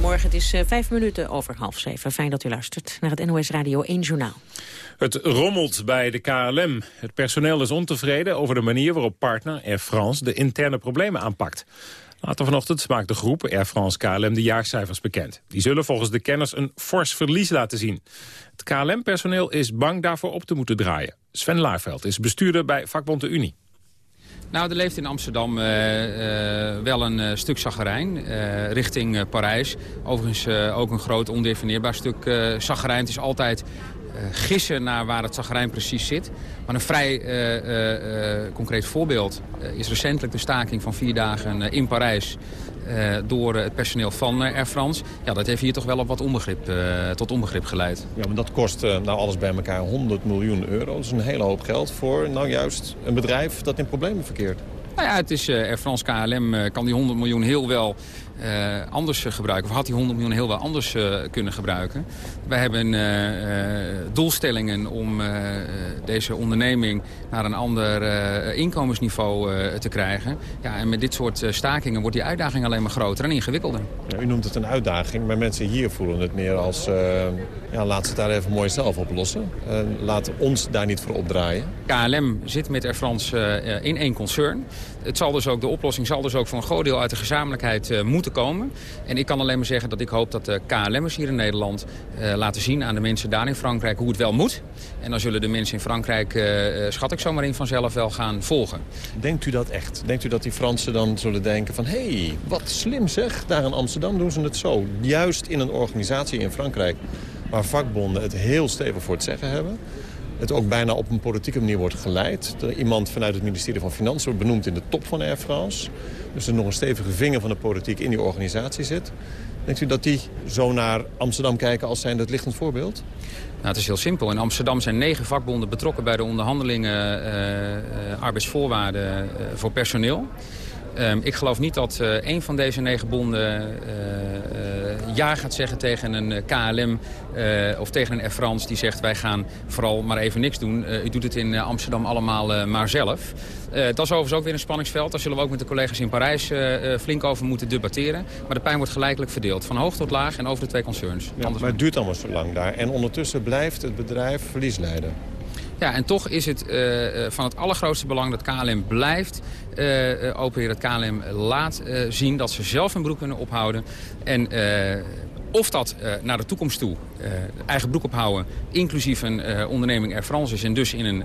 Goedemorgen, het is eh, vijf minuten over half zeven. Fijn dat u luistert naar het NOS Radio 1 Journaal. Het rommelt bij de KLM. Het personeel is ontevreden over de manier waarop partner Air France de interne problemen aanpakt. Later vanochtend maakt de groep Air France KLM de jaarcijfers bekend. Die zullen volgens de kenners een fors verlies laten zien. Het KLM-personeel is bang daarvoor op te moeten draaien. Sven Laarveld is bestuurder bij vakbond de Unie. Nou, er leeft in Amsterdam eh, eh, wel een eh, stuk zaggerijn eh, richting Parijs. Overigens ook een groot ondefinieerbaar stuk uh. Het is altijd gissen naar waar het zaggerijn precies zit. Maar een vrij eh, eh, eh, concreet voorbeeld eh, is recentelijk de staking van vier dagen eh, in Parijs... eh, door eh, het personeel van eh, Air France. Ja, dat heeft hier toch wel op wat onbegrip, eh, tot onbegrip geleid. Ja, maar dat kost eh, nou alles bij elkaar 100 miljoen euro. Dat is een hele hoop geld voor nou juist een bedrijf dat in problemen verkeert. Nou ja, het is eh, Air France KLM eh, kan die 100 miljoen heel wel eh, anders eh, gebruiken. Of had die 100 miljoen heel wel anders eh, kunnen gebruiken. Wij hebben eh, doelstellingen om deze onderneming naar een ander inkomensniveau te krijgen. Ja, en met dit soort stakingen wordt die uitdaging alleen maar groter en ingewikkelder. U noemt het een uitdaging, maar mensen hier voelen het meer als... ja, laat ze het daar even mooi zelf oplossen. Laat ons daar niet voor opdraaien. KLM zit met Air France in één concern. Het zal dus ook, de oplossing zal dus ook voor een groot deel uit de gezamenlijkheid uh, moeten komen. En ik kan alleen maar zeggen dat ik hoop dat de KLM'ers hier in Nederland uh, laten zien aan de mensen daar in Frankrijk hoe het wel moet. En dan zullen de mensen in Frankrijk, uh, schat ik zomaar in, vanzelf wel gaan volgen. Denkt u dat echt? Denkt u dat die Fransen dan zullen denken van... hé, hey, wat slim zeg, daar in Amsterdam doen ze het zo. Juist in een organisatie in Frankrijk waar vakbonden het heel stevig voor het zeggen hebben het ook bijna op een politieke manier wordt geleid. Iemand vanuit het ministerie van Financiën wordt benoemd in de top van Air France. Dus er nog een stevige vinger van de politiek in die organisatie zit. Denkt u dat die zo naar Amsterdam kijken als zijn het lichtend voorbeeld? Nou, het is heel simpel. In Amsterdam zijn negen vakbonden betrokken bij de onderhandelingen uh, uh, arbeidsvoorwaarden uh, voor personeel. Um, ik geloof niet dat uh, een van deze negen bonden uh, uh, ja gaat zeggen tegen een KLM of tegen een Air France die zegt wij gaan vooral maar even niks doen. u doet het in Amsterdam allemaal maar zelf. dat is overigens ook weer een spanningsveld. Daar zullen we ook met de collega's in Parijs flink over moeten debatteren. Maar de pijn wordt gelijkelijk verdeeld. Van hoog tot laag en over de twee concerns. Ja, maar het duurt allemaal zo lang daar. En ondertussen blijft het bedrijf verlies leiden. Ja, en toch is het uh, van het allergrootste belang dat KLM blijft uh, opereren. Dat KLM laat zien dat ze zelf hun broek kunnen ophouden. En of dat naar de toekomst toe eigen broek ophouden... inclusief een onderneming Air France is en dus in een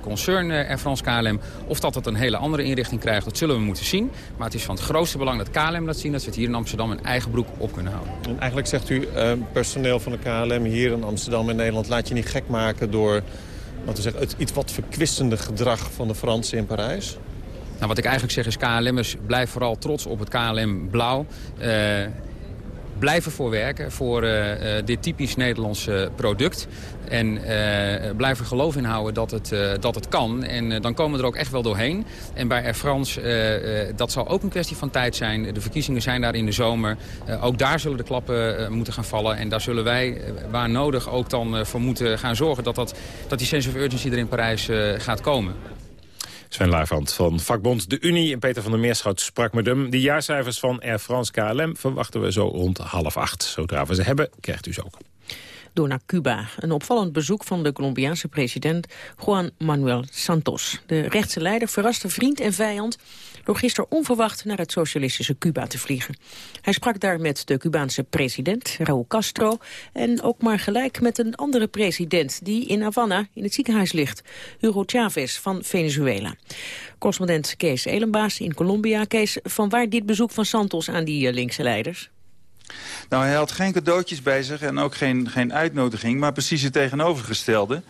concern Air France KLM... of dat dat een hele andere inrichting krijgt, dat zullen we moeten zien. Maar het is van het grootste belang dat KLM laat zien... dat ze het hier in Amsterdam een eigen broek op kunnen houden. En eigenlijk zegt u, personeel van de KLM hier in Amsterdam en Nederland... laat je niet gek maken door laten we zeggen, het iets wat verkwistende gedrag van de Fransen in Parijs? Nou, wat ik eigenlijk zeg is KLM'ers blijf vooral trots op het KLM blauw. Uh, blijven voor werken voor uh, dit typisch Nederlandse product. En blijf er geloof in houden dat het, dat het kan. En dan komen we er ook echt wel doorheen. En bij Air France, dat zal ook een kwestie van tijd zijn. De verkiezingen zijn daar in de zomer. ook daar zullen de klappen moeten gaan vallen. En daar zullen wij, waar nodig, ook dan voor moeten gaan zorgen... dat, dat, dat die sense of urgency er in Parijs gaat komen. Sven Laarvand van vakbond De Unie en Peter van der Meerschout sprak met hem. De jaarcijfers van Air France KLM verwachten we zo rond half acht. Zodra we ze hebben, krijgt u ze ook door naar Cuba. Een opvallend bezoek van de Colombiaanse president Juan Manuel Santos. De rechtse leider verraste vriend en vijand door gisteren onverwacht naar het socialistische Cuba te vliegen. Hij sprak daar met de Cubaanse president, Raúl Castro, en ook maar gelijk met een andere president die in Havana in het ziekenhuis ligt, Hugo Chavez van Venezuela. Correspondent Kees Elenbaas in Colombia. Kees, van waar dit bezoek van Santos aan die linkse leiders? Nou, hij had geen cadeautjes bij zich en ook geen, geen uitnodiging, maar precies het tegenovergestelde.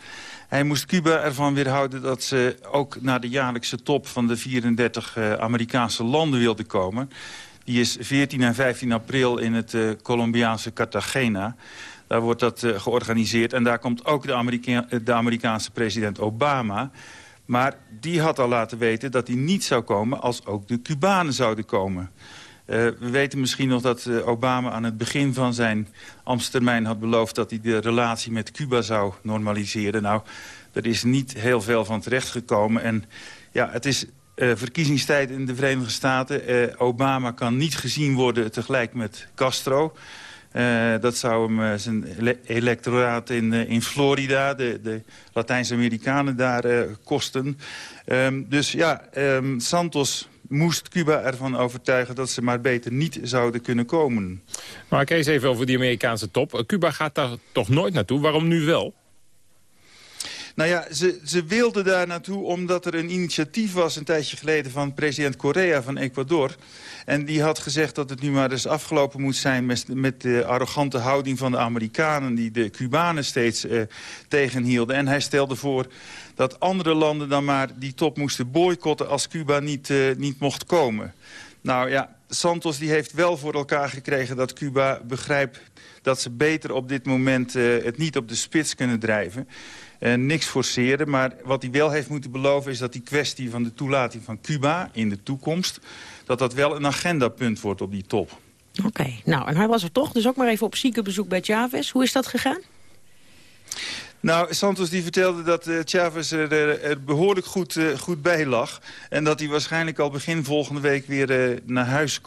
Hij moest Cuba ervan weerhouden dat ze ook naar de jaarlijkse top van de 34 uh, Amerikaanse landen wilden komen. Die is 14 en 15 april in het uh, Colombiaanse Cartagena. Daar wordt dat georganiseerd. En daar komt ook de, de Amerikaanse president Obama. Maar die had al laten weten dat hij niet zou komen als ook de Cubanen zouden komen. Uh, we weten misschien nog dat uh, Obama aan het begin van zijn ambtstermijn had beloofd... dat hij de relatie met Cuba zou normaliseren. Nou, er is niet heel veel van terechtgekomen. En ja, het is uh, verkiezingstijd in de Verenigde Staten. Obama kan niet gezien worden tegelijk met Castro. dat zou hem zijn electoraat in, in Florida, de, de Latijns-Amerikanen daar, kosten. Um, dus ja, um, Santos moest Cuba ervan overtuigen dat ze maar beter niet zouden kunnen komen. Maar ik eens even over die Amerikaanse top. Cuba gaat daar toch nooit naartoe. Waarom nu wel? Nou ja, ze, ze wilden daar naartoe omdat er een initiatief was een tijdje geleden van president Correa van Ecuador. En die had gezegd dat het nu maar eens afgelopen moet zijn met, met de arrogante houding van de Amerikanen die de Cubanen steeds uh, tegenhielden. En hij stelde voor dat andere landen dan maar die top moesten boycotten als Cuba niet, uh, niet mocht komen. Nou ja, Santos die heeft wel voor elkaar gekregen dat Cuba begrijpt dat ze beter op dit moment uh, het niet op de spits kunnen drijven. Uh, niks forceren, maar wat hij wel heeft moeten beloven... is dat die kwestie van de toelating van Cuba in de toekomst... dat dat wel een agendapunt wordt op die top. Oké, nou, en hij was er toch, dus ook maar even op ziekenbezoek bij Chavez. Hoe is dat gegaan? Nou, Santos die vertelde dat uh, Chavez er, behoorlijk goed, uh, goed bij lag. En dat hij waarschijnlijk al begin volgende week weer uh, naar huis.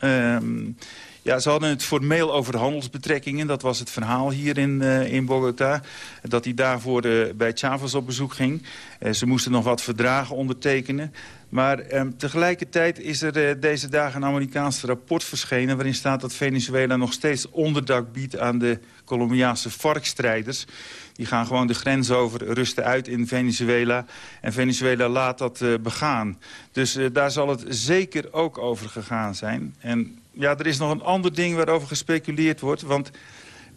Um, ja, ze hadden het formeel over de handelsbetrekkingen. Dat was het verhaal hier in, uh, in Bogota. Dat hij daarvoor bij Chavez op bezoek ging. Uh, ze moesten nog wat verdragen ondertekenen. Maar um, tegelijkertijd is er deze dagen een Amerikaans rapport verschenen... waarin staat dat Venezuela nog steeds onderdak biedt aan de Colombiaanse FARC-strijders. Die gaan gewoon de grens over, rusten uit in Venezuela. En Venezuela laat dat begaan. Dus daar zal het zeker ook over gegaan zijn. En ja, er is nog een ander ding waarover gespeculeerd wordt. Want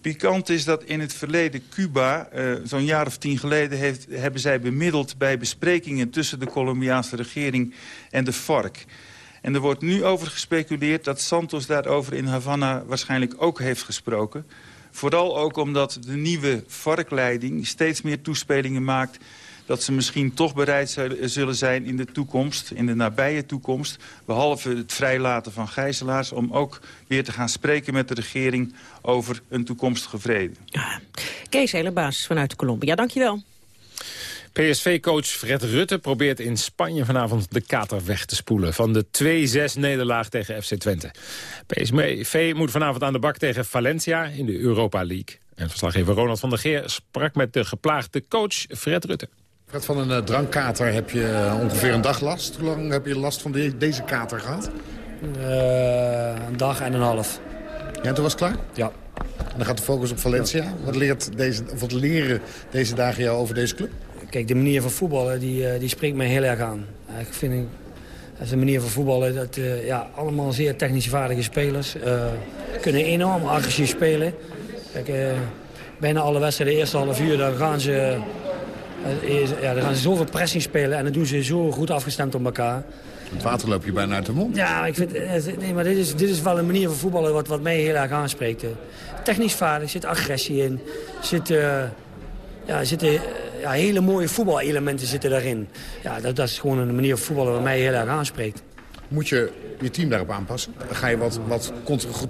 pikant is dat in het verleden Cuba, uh, zo'n jaar of tien geleden... Heeft, hebben zij bemiddeld bij besprekingen tussen de Colombiaanse regering en de FARC. En er wordt nu over gespeculeerd dat Santos daarover in Havana waarschijnlijk ook heeft gesproken. Vooral ook omdat de nieuwe FARC-leiding steeds meer toespelingen maakt dat ze misschien toch bereid zullen zijn in de toekomst, in de nabije toekomst, behalve het vrijlaten van gijzelaars, om ook weer te gaan spreken met de regering over een toekomstige vrede. Ja. Kees Helebaas vanuit Colombia, dankjewel. PSV-coach Fred Rutte probeert in Spanje vanavond de kater weg te spoelen... van de 2-6-nederlaag tegen FC Twente. PSV moet vanavond aan de bak tegen Valencia in de Europa League. En verslaggever Ronald van der Geer sprak met de geplaagde coach Fred Rutte. Van een uh, drankkater heb je uh, ongeveer een dag last. Hoe lang heb je last van de, deze kater gehad? Uh, een dag en een half. Ja, en toen was het klaar? Ja. En dan gaat de focus op Valencia. Ja. Wat, leert deze, wat leren deze dagen jou over deze club? Kijk, de manier van voetballen die, die spreekt mij heel erg aan. Ik vind dat is een manier van voetballen. Dat, ja, allemaal zeer technisch vaardige spelers. kunnen enorm agressief spelen. Kijk, bijna alle wedstrijden, de eerste half uur, dan gaan ze eh, ja, dan gaan ze zoveel pressing spelen en dan doen ze zo goed afgestemd op elkaar. Het water loop je bijna uit de mond. Ja, ik vind, eh, nee, maar dit is, dit is wel een manier van voetballen wat, wat mij heel erg aanspreekt. Technisch vaardig, zit agressie in. Zit, uh, ja, zitten ja, hele mooie voetbalelementen zitten daarin. Ja, dat, dat is gewoon een manier van voetballen wat mij heel erg aanspreekt. Moet je je team daarop aanpassen? Ga je wat, wat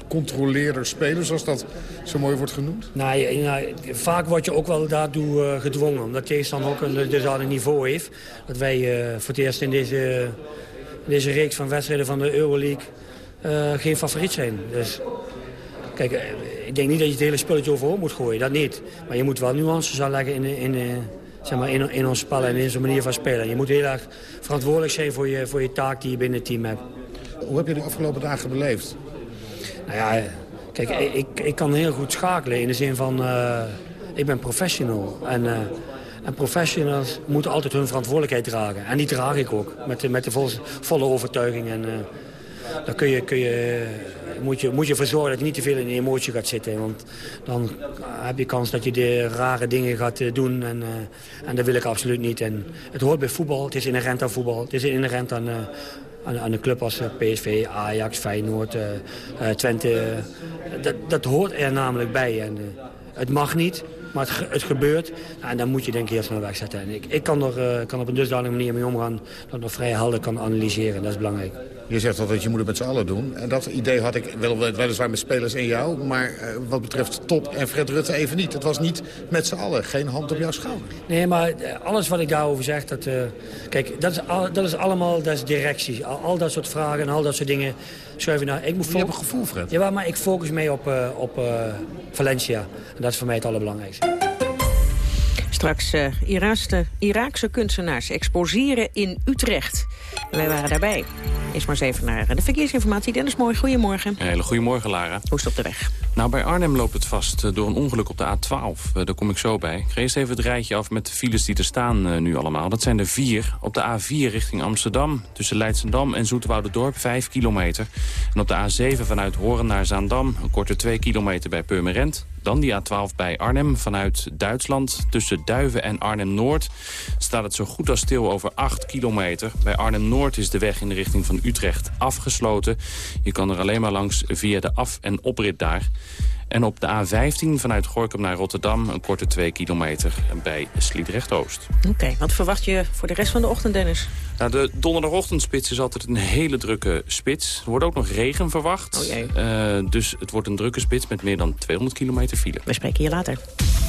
controleerder spelen, zoals dat zo mooi wordt genoemd? Nou, nou vaak word je ook wel daartoe uh, gedwongen. Omdat tegenstander ook een dusdanig niveau heeft. Dat wij uh, voor het eerst in deze, deze reeks van wedstrijden van de Euroleague uh, geen favoriet zijn. Dus kijk, ik denk niet dat je het hele spulletje overhoop moet gooien. Dat niet. Maar je moet wel nuances aanleggen in, in, zeg maar, in, in ons spel en in onze manier van spelen. Je moet heel erg verantwoordelijk zijn voor je, voor je taak die je binnen het team hebt. Hoe heb je de afgelopen dagen beleefd? Nou ja, kijk, ik, ik kan heel goed schakelen in de zin van... Uh, ik ben professional. En, uh, en professionals moeten altijd hun verantwoordelijkheid dragen. En die draag ik ook, met, de, met de volle, volle overtuiging. En uh, dan kun je, kun je, moet, je, moet je ervoor zorgen dat je niet te veel in de emotie gaat zitten. Want dan heb je kans dat je de rare dingen gaat doen. En, en dat wil ik absoluut niet. En het hoort bij voetbal, het is inherent aan voetbal. Het is inherent aan aan, aan een club als eh, PSV, Ajax, Feyenoord, Twente. dat, dat hoort er namelijk bij. En, het mag niet, maar het, gebeurt. En dan moet je denk ik eerst naar wegzetten. En ik, ik kan er kan op een dusdanige manier mee omgaan dat ik nog vrij helder kan analyseren. Dat is belangrijk. Je zegt altijd, je moet het met z'n allen doen. En dat idee had ik wel, weliswaar met spelers in jou. Maar wat betreft Top en Fred Rutte even niet. Het was niet met z'n allen. Geen hand op jouw schouder. Nee, maar alles wat ik daarover zeg... Dat, kijk, dat is, al, dat is allemaal dat is directie. Al, al, dat soort vragen en al dat soort dingen schuiven naar... Ik moet je hebt een gevoel, Fred. Ja, maar ik focus mee op, op Valencia. En dat is voor mij het allerbelangrijkste. Straks uh, Iraakse, Iraakse kunstenaars exposeren in Utrecht. Wij waren daarbij. Eerst maar eens even naar de verkeersinformatie. Dennis Mooi, goedemorgen. Een hele goedemorgen, Lara. Hoe is het op de weg? Nou, bij Arnhem loopt het vast eh, door een ongeluk op de A12. Uh, daar kom ik zo bij. Ik eerst even het rijtje af met de files die er staan uh, nu allemaal. Dat zijn er vier. Op de A4 richting Amsterdam, tussen Leidsendam en Dorp 5 kilometer. En op de A7 vanuit Horen naar Zaandam, een korte 2 kilometer bij Purmerend. Dan die A12 bij Arnhem vanuit Duitsland. Tussen Duiven en Arnhem-Noord staat het zo goed als stil over 8 kilometer. Bij Arnhem-Noord is de weg in de richting van Utrecht afgesloten. Je kan er alleen maar langs via de af- en oprit daar. En op de A15 vanuit Gorkum naar Rotterdam een korte 2 kilometer bij Sliedrecht-Oost. Oké, wat verwacht je voor de rest van de ochtend, Dennis? Nou, de donderdagochtendspits is altijd een hele drukke spits. Er wordt ook nog regen verwacht. Oh jee. Uh, dus het wordt een drukke spits met meer dan 200 kilometer file. We spreken je later.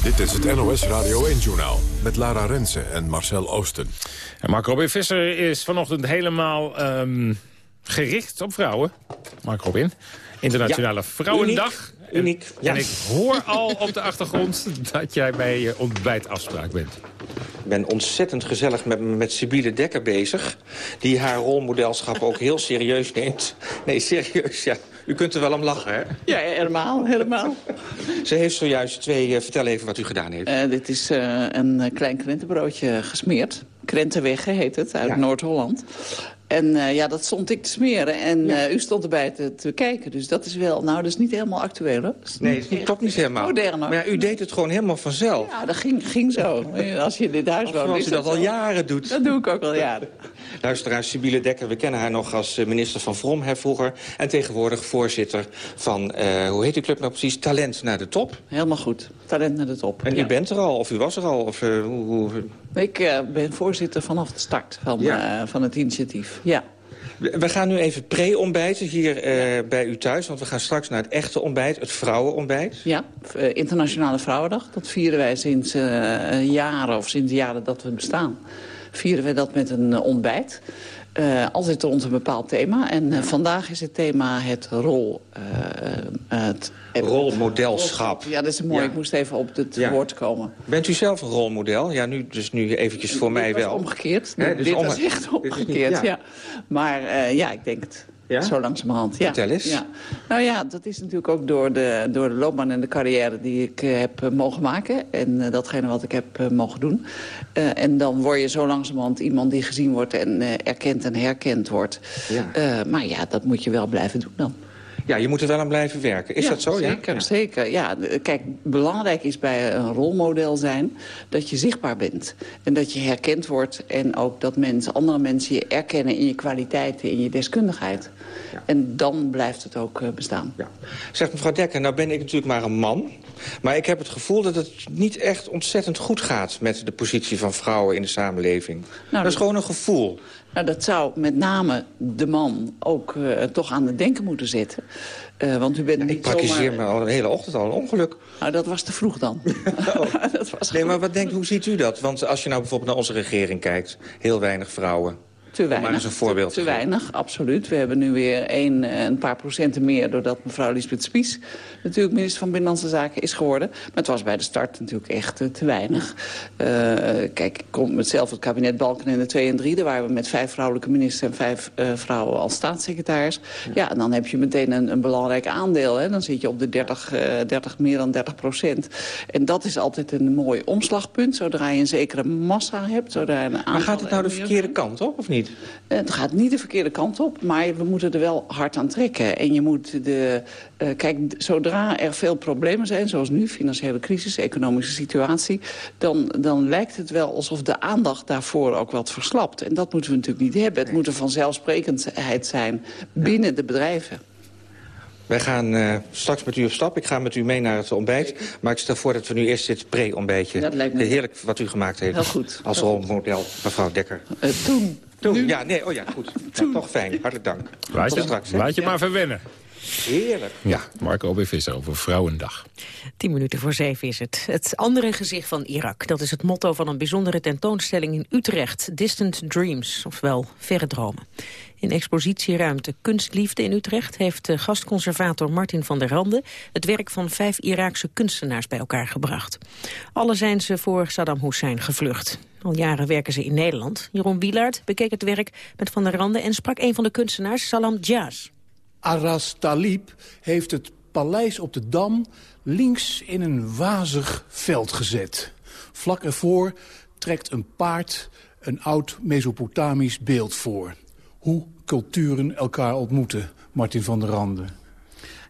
Dit is het NOS Radio 1-journaal met Lara Rensen en Marcel Oosten. En Mark Robin Visser is vanochtend helemaal um, gericht op vrouwen. Mark Robin. Internationale ja, Vrouwendag. Uniek. Uniek ja. En ik hoor al op de achtergrond dat jij bij je ontbijtafspraak bent. Ik ben ontzettend gezellig met, met Sibylle Dekker bezig. Die haar rolmodelschap ook heel serieus neemt. Nee, serieus, ja. U kunt er wel om lachen, hè? Ja, helemaal, helemaal. Ze heeft zojuist twee... Uh, vertel even wat u gedaan heeft. Uh, dit is uh, een klein krentenbroodje gesmeerd. Krentenweg heet het, uit ja. Noord-Holland. En uh, ja, dat stond ik te smeren. En ja. uh, u stond erbij te, te, kijken. Dus dat is wel, nou, dat is niet helemaal actueel, hè? Nee, het is toch niet helemaal. Modern, Maar ja, u deed het gewoon helemaal vanzelf. Ja, dat ging, ging zo. Als je in dit huis woont. Als u dat, dat al jaren doet. Dat doe ik ook al jaren. [LAUGHS] Luisteraar Sibylle Dekker, we kennen haar nog als minister van Vrom hè, vroeger. En tegenwoordig voorzitter van, uh, hoe heet die club nou precies? Talent naar de top. Helemaal goed. Talent naar de top. En ja. u bent er al, of u was er al? Of, hoe, hoe... Ik ben voorzitter vanaf de start van, van het initiatief, ja. We gaan nu even pre-ontbijten hier uh, bij u thuis. Want we gaan straks naar het echte ontbijt, het vrouwenontbijt. Ja, uh, Internationale Vrouwendag. Dat vieren wij sinds uh, jaren, of sinds de jaren dat we bestaan. Vieren we dat met een ontbijt. Uh, altijd rond een bepaald thema. En uh, vandaag is het thema het rol... Uh, het, Rolmodelschap. Ja, dat is mooi. Ja. Ik moest even op het ja. woord komen. Bent u zelf een rolmodel? Ja, nu, dus nu eventjes voor dit mij wel. omgekeerd. He, dus dit was echt omgekeerd, niet, ja. ja. Maar ja, ik denk het. Ja? Zo langzamerhand, ja. Vertel eens. Ja. Nou ja, dat is natuurlijk ook door de, door de loopbaan en de carrière die ik uh, heb uh, mogen maken. En uh, datgene wat ik heb mogen doen. en dan word je zo langzamerhand iemand die gezien wordt en erkend en herkend wordt. Ja. maar ja, dat moet je wel blijven doen dan. Ja, je moet er wel aan blijven werken. Is ja, dat zo? Zeker, ja? zeker. Ja, kijk, belangrijk is bij een rolmodel zijn dat je zichtbaar bent. En dat je herkend wordt en ook dat mensen, andere mensen je erkennen in je kwaliteiten, in je deskundigheid. Ja. En dan blijft het ook uh, bestaan. Ja. Zegt mevrouw Dekker, nou ben ik natuurlijk maar een man. Maar ik heb het gevoel dat het niet echt ontzettend goed gaat... met de positie van vrouwen in de samenleving. Nou, dat is gewoon een gevoel. Nou, dat zou met name de man ook uh, toch aan het denken moeten zetten. Uh, want u bent ja, niet ik praktiseer zomaar... me al de hele ochtend al een ongeluk. Nou, dat was te vroeg dan. [LAUGHS] oh. [LAUGHS] dat was nee, maar wat denkt, hoe ziet u dat? Want als je nou bijvoorbeeld naar onze regering kijkt... heel weinig vrouwen... Te weinig. Maar eens een voorbeeld te, te weinig, absoluut. We hebben nu weer een, een paar procenten meer... doordat mevrouw Lisbeth Spies natuurlijk minister van Binnenlandse Zaken is geworden. Maar het was bij de start natuurlijk echt uh, te weinig. Uh, kijk, ik kom met zelf het kabinet Balken in de 2 en 3. Daar waren we met vijf vrouwelijke ministers en vijf uh, vrouwen als staatssecretaris. Ja. ja, en dan heb je meteen een, een belangrijk aandeel. Hè. Dan zit je op de 30, 30, meer dan 30 procent. En dat is altijd een mooi omslagpunt. Zodra je een zekere massa hebt. Zodra een maar gaat het nou de verkeerde kant op, of niet? Het gaat niet de verkeerde kant op, maar we moeten er wel hard aan trekken. En je moet de... Uh, kijk, zodra er veel problemen zijn, zoals nu, financiële crisis, economische situatie... Dan, dan lijkt het wel alsof de aandacht daarvoor ook wat verslapt. En dat moeten we natuurlijk niet hebben. Het moet een vanzelfsprekendheid zijn binnen de bedrijven. Wij gaan uh, straks met u op stap. Ik ga met u mee naar het ontbijt. Maar ik stel voor dat we nu eerst dit pre-ontbijtje... Dat lijkt me heerlijk wat u gemaakt heeft. Heel goed. Als rolmodel, mevrouw Dekker. Uh, toen. Toen, ja, nee, oh ja, goed. Ja, toch fijn, hartelijk dank. Laat je, straks, laat je maar verwennen. Heerlijk. Ja, Marco B. Visser over Vrouwendag. Tien minuten voor zeven is het. Het andere gezicht van Irak. Dat is het motto van een bijzondere tentoonstelling in Utrecht. Distant Dreams, ofwel verre dromen. In expositieruimte Kunstliefde in Utrecht heeft gastconservator Martin van der Rande het werk van vijf Iraakse kunstenaars bij elkaar gebracht. Alle zijn ze voor Saddam Hussein gevlucht. Al jaren werken ze in Nederland. Jeroen Wielaert bekeek het werk met Van der Rande en sprak een van de kunstenaars, Salam Jaz. Aras Talib heeft het paleis op de Dam links in een wazig veld gezet. Vlak ervoor trekt een paard een oud Mesopotamisch beeld voor. Hoe culturen elkaar ontmoeten, Martin van der Rande.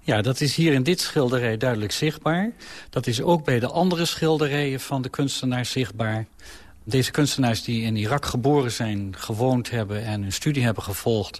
Ja, dat is hier in dit schilderij duidelijk zichtbaar. Dat is ook bij de andere schilderijen van de kunstenaars zichtbaar. Deze kunstenaars die in Irak geboren zijn, gewoond hebben en een studie hebben gevolgd...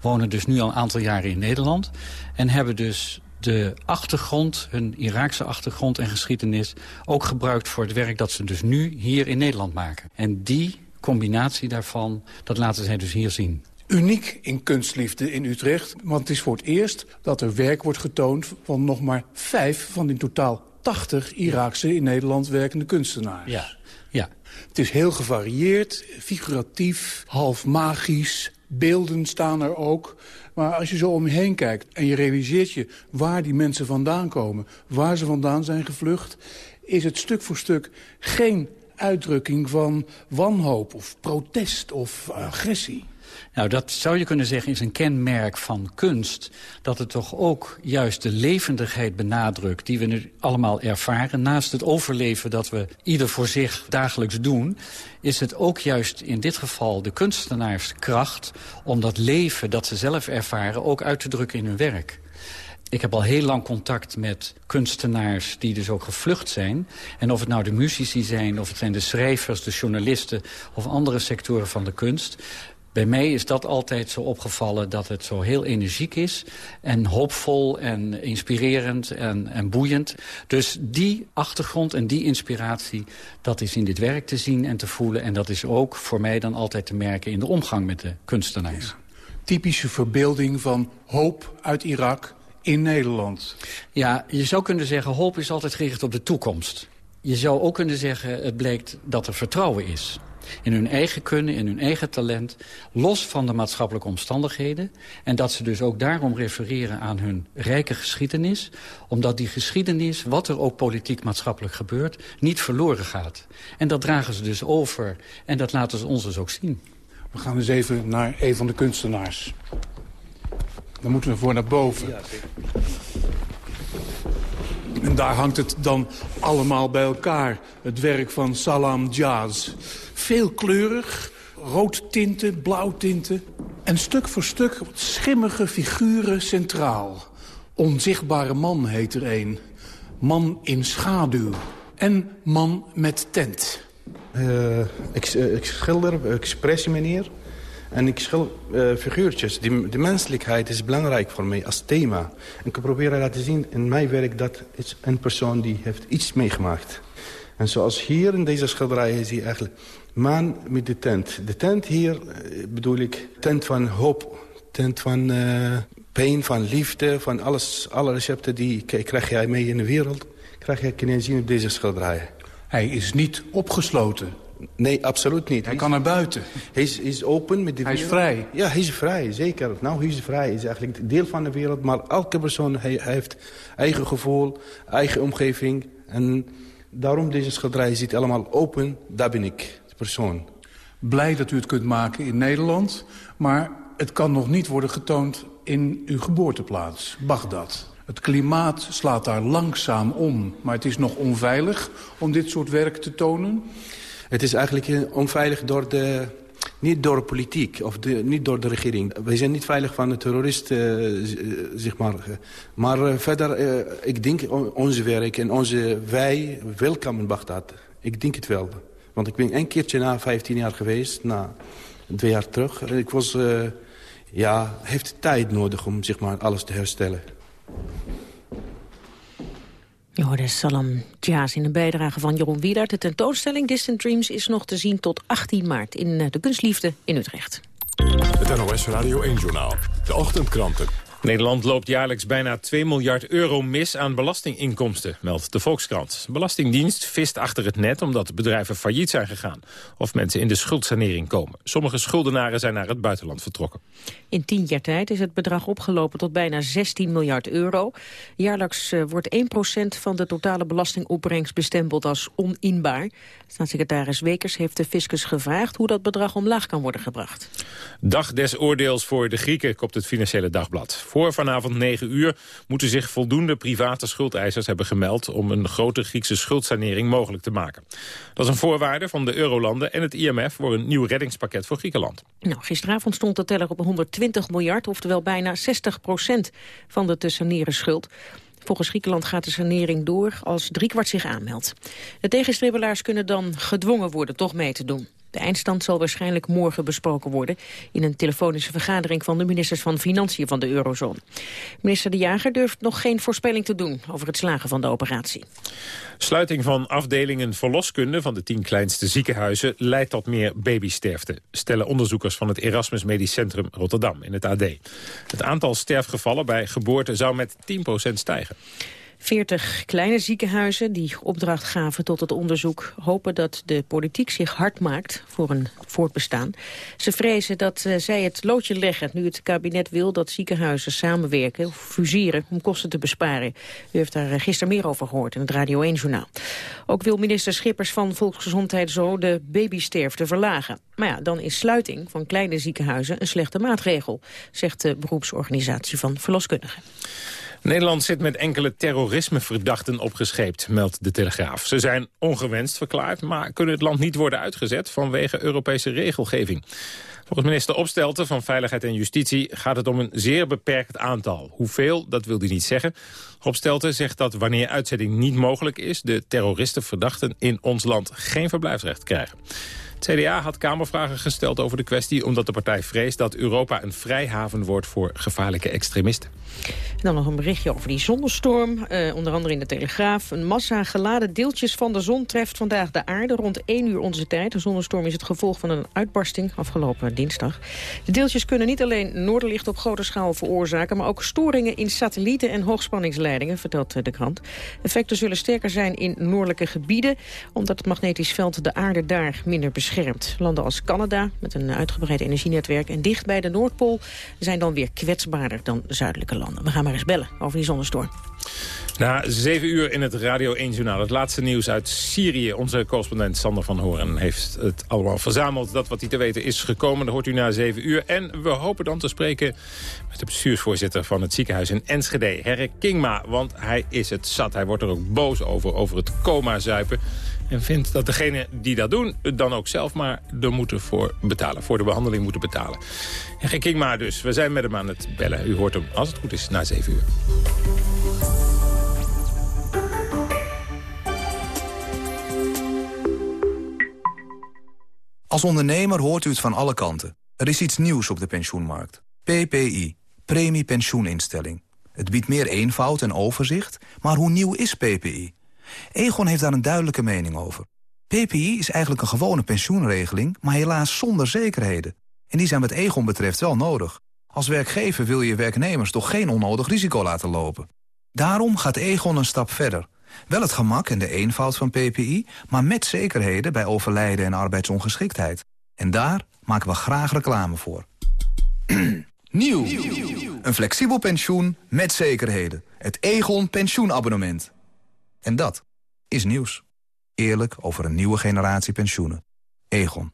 wonen dus nu al een aantal jaren in Nederland. En hebben dus de achtergrond, hun Iraakse achtergrond en geschiedenis... ook gebruikt voor het werk dat ze dus nu hier in Nederland maken. En die combinatie daarvan, dat laten zij dus hier zien uniek in kunstliefde in Utrecht. Want het is voor het eerst dat er werk wordt getoond van nog maar vijf van in totaal 80 Iraakse in Nederland werkende kunstenaars. Ja. Het is heel gevarieerd, figuratief, half magisch. Beelden staan er ook. Maar als je zo om je heen kijkt en je realiseert je waar die mensen vandaan komen... waar ze vandaan zijn gevlucht... is het stuk voor stuk geen uitdrukking van wanhoop of protest of agressie. Nou, dat zou je kunnen zeggen is een kenmerk van kunst. Dat het toch ook juist de levendigheid benadrukt die we nu allemaal ervaren. Naast het overleven dat we ieder voor zich dagelijks doen... is het ook juist in dit geval de kunstenaarskracht... om dat leven dat ze zelf ervaren ook uit te drukken in hun werk. Ik heb al heel lang contact met kunstenaars die dus ook gevlucht zijn. En of het nou de muzici zijn, of het zijn de schrijvers, de journalisten... of andere sectoren van de kunst. Bij mij is dat altijd zo opgevallen dat het zo heel energiek is... en hoopvol en inspirerend en, en boeiend. Dus die achtergrond en die inspiratie, dat is in dit werk te zien en te voelen. En dat is ook voor mij dan altijd te merken in de omgang met de kunstenaars. Typische verbeelding van hoop uit Irak in Nederland. Ja, je zou kunnen zeggen, hoop is altijd gericht op de toekomst. Je zou ook kunnen zeggen, het blijkt dat er vertrouwen is in hun eigen kunnen, in hun eigen talent... los van de maatschappelijke omstandigheden. En dat ze dus ook daarom refereren aan hun rijke geschiedenis. Omdat die geschiedenis, wat er ook politiek-maatschappelijk gebeurt... niet verloren gaat. En dat dragen ze dus over. En dat laten ze ons dus ook zien. We gaan eens even naar een van de kunstenaars. Dan moeten we voor naar boven. En daar hangt het dan allemaal bij elkaar. Het werk van Salam Jazz. Veelkleurig, roodtinten, blauwtinten. En stuk voor stuk schimmige figuren centraal. Onzichtbare man heet er een. Man in schaduw. En man met tent. Uh, ik, ik schilder expressie meneer. En ik schil uh, figuurtjes. Die, de menselijkheid is belangrijk voor mij als thema. En ik probeer te laten zien in mijn werk dat is een persoon die heeft iets meegemaakt. En zoals hier in deze schilderij zie je eigenlijk man met de tent. De tent hier eh, bedoel ik tent van hoop, tent van uh, pijn, van liefde, van alles. Alle recepten die krijg jij mee in de wereld, krijg je kunnen zien op deze schilderij. Hij is niet opgesloten. Nee, absoluut niet. Hij kan naar buiten. Hij is, is open met de Hij is vrij. Ja, hij is vrij, zeker. Nou, hij is vrij. Hij is eigenlijk deel van de wereld. Maar elke persoon hij, hij heeft eigen gevoel, eigen omgeving. En daarom deze schilderij ziet allemaal open. Daar ben ik, de persoon. Blij dat u het kunt maken in Nederland. Maar het kan nog niet worden getoond in uw geboorteplaats, Bagdad. Het klimaat slaat daar langzaam om. Maar het is nog onveilig om dit soort werk te tonen. Het is eigenlijk eh, onveilig door de, niet door politiek of de, niet door de regering. Wij zijn niet veilig van de terroristen, uh, zeg maar. Maar uh, verder, ik denk onze werk en onze wij, welkom in Bagdad. Ik denk het wel. Want ik ben een keertje na 15 jaar geweest, na twee jaar terug. Ik was, ja, heeft tijd nodig om zeg maar, alles te herstellen. Je hoorde Salam Jazz in een bijdrage van Jeroen Wielaert. De tentoonstelling Distant Dreams is nog te zien tot 18 maart in eh, de Kunstliefde in Utrecht. Het NOS Radio 1-journaal. De ochtendkranten. Nederland loopt jaarlijks bijna 2 miljard euro mis aan belastinginkomsten, meldt de Volkskrant. De Belastingdienst vist achter het net omdat bedrijven failliet zijn gegaan. Of mensen in de schuldsanering komen. Sommige schuldenaren zijn naar het buitenland vertrokken. In tien jaar tijd is het bedrag opgelopen tot bijna 16 miljard euro. Jaarlijks uh, wordt 1% van de totale belastingopbrengst bestempeld als oninbaar. Staatssecretaris Wekers heeft de fiscus gevraagd hoe dat bedrag omlaag kan worden gebracht. Dag des oordeels voor de Grieken, kopt het Financiële Dagblad. Voor vanavond 9 uur moeten zich voldoende private schuldeisers hebben gemeld... om een grote Griekse schuldsanering mogelijk te maken. Dat is een voorwaarde van de Eurolanden en het IMF... voor een nieuw reddingspakket voor Griekenland. Nou, gisteravond stond de teller op 120 miljard... oftewel bijna 60 procent van de te saneren schuld. Volgens Griekenland gaat de sanering door als driekwart zich aanmeldt. De tegenstribbelaars kunnen dan gedwongen worden toch mee te doen. De eindstand zal waarschijnlijk morgen besproken worden... in een telefonische vergadering van de ministers van Financiën van de eurozone. Minister De Jager durft nog geen voorspelling te doen... over het slagen van de operatie. Sluiting van afdelingen verloskunde van de tien kleinste ziekenhuizen... leidt tot meer babysterfte, stellen onderzoekers van het Erasmus Medisch Centrum Rotterdam in het AD. Het aantal sterfgevallen bij geboorte zou met 10% stijgen. 40 kleine ziekenhuizen die opdracht gaven tot het onderzoek... hopen dat de politiek zich hard maakt voor een voortbestaan. Ze vrezen dat uh, zij het loodje leggen nu het kabinet wil... dat ziekenhuizen samenwerken of fuseren om kosten te besparen. U heeft daar gisteren meer over gehoord in het Radio 1-journaal. Ook wil minister Schippers van Volksgezondheid zo de babysterfte verlagen. Maar ja, dan is sluiting van kleine ziekenhuizen een slechte maatregel... zegt de beroepsorganisatie van verloskundigen. Nederland zit met enkele terrorismeverdachten opgescheept, meldt de Telegraaf. Ze zijn ongewenst verklaard, maar kunnen het land niet worden uitgezet vanwege Europese regelgeving. Volgens minister Opstelten van Veiligheid en Justitie gaat het om een zeer beperkt aantal. Hoeveel, dat wil hij niet zeggen. Opstelten zegt dat wanneer uitzetting niet mogelijk is... de terroristenverdachten in ons land geen verblijfsrecht krijgen. Het CDA had Kamervragen gesteld over de kwestie... omdat de partij vreest dat Europa een vrijhaven wordt voor gevaarlijke extremisten. Dan nog een berichtje over die zonnestorm, eh, onder andere in de Telegraaf. Een massa geladen deeltjes van de zon treft vandaag de aarde rond 1 uur onze tijd. De zonnestorm is het gevolg van een uitbarsting afgelopen dinsdag. De deeltjes kunnen niet alleen noorderlicht op grote schaal veroorzaken... maar ook storingen in satellieten en hoogspanningsleidingen, vertelt de krant. Effecten zullen sterker zijn in noordelijke gebieden... omdat het magnetisch veld de aarde daar minder beschermt. Landen als Canada, met een uitgebreid energienetwerk en dicht bij de Noordpool... zijn dan weer kwetsbaarder dan zuidelijke landen. We gaan maar eens bellen over die zonnestorm. Na zeven uur in het Radio 1-journaal. Het laatste nieuws uit Syrië. Onze correspondent Sander van Horen heeft het allemaal verzameld. Dat wat hij te weten is gekomen, dat hoort u na zeven uur. En we hopen dan te spreken met de bestuursvoorzitter van het ziekenhuis in Enschede. Herre Kingma, want hij is het zat. Hij wordt er ook boos over, over het coma-zuipen. En vindt dat degene die dat doen, het dan ook zelf maar er moeten voor betalen. Voor de behandeling moeten betalen. En geen maar dus. We zijn met hem aan het bellen. U hoort hem, als het goed is, na 7 uur. Als ondernemer hoort u het van alle kanten. Er is iets nieuws op de pensioenmarkt. PPI, Premie Pensioeninstelling. Het biedt meer eenvoud en overzicht, maar hoe nieuw is PPI? Egon heeft daar een duidelijke mening over. PPI is eigenlijk een gewone pensioenregeling, maar helaas zonder zekerheden. En die zijn wat Egon betreft wel nodig. Als werkgever wil je werknemers toch geen onnodig risico laten lopen. Daarom gaat Egon een stap verder. Wel het gemak en de eenvoud van PPI, maar met zekerheden bij overlijden en arbeidsongeschiktheid. En daar maken we graag reclame voor. [CLEARS THROAT] Nieuw. Een flexibel pensioen met zekerheden. Het Egon pensioenabonnement. En dat is nieuws. Eerlijk over een nieuwe generatie pensioenen. Egon.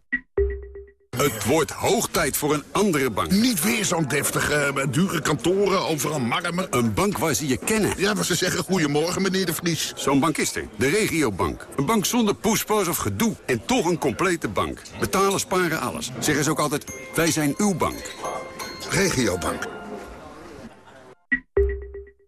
Het wordt hoog tijd voor een andere bank. Niet weer zo'n deftige, dure kantoren, overal marmer. Een bank waar ze je kennen. Ja, waar ze zeggen goedemorgen, meneer de Vries. Zo'n bank is er. De regiobank. Een bank zonder poespas of gedoe. En toch een complete bank. Betalen, sparen, alles. Zeggen ze ook altijd, wij zijn uw bank. Regiobank.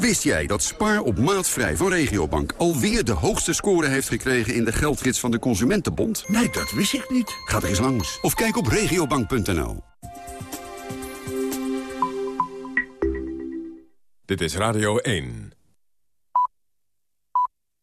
Wist jij dat Spaar op maatvrij van Regiobank alweer de hoogste score heeft gekregen in de geldgids van de Consumentenbond? Nee, dat wist ik niet. Ga er eens langs of kijk op regiobank.nl. Dit is Radio 1.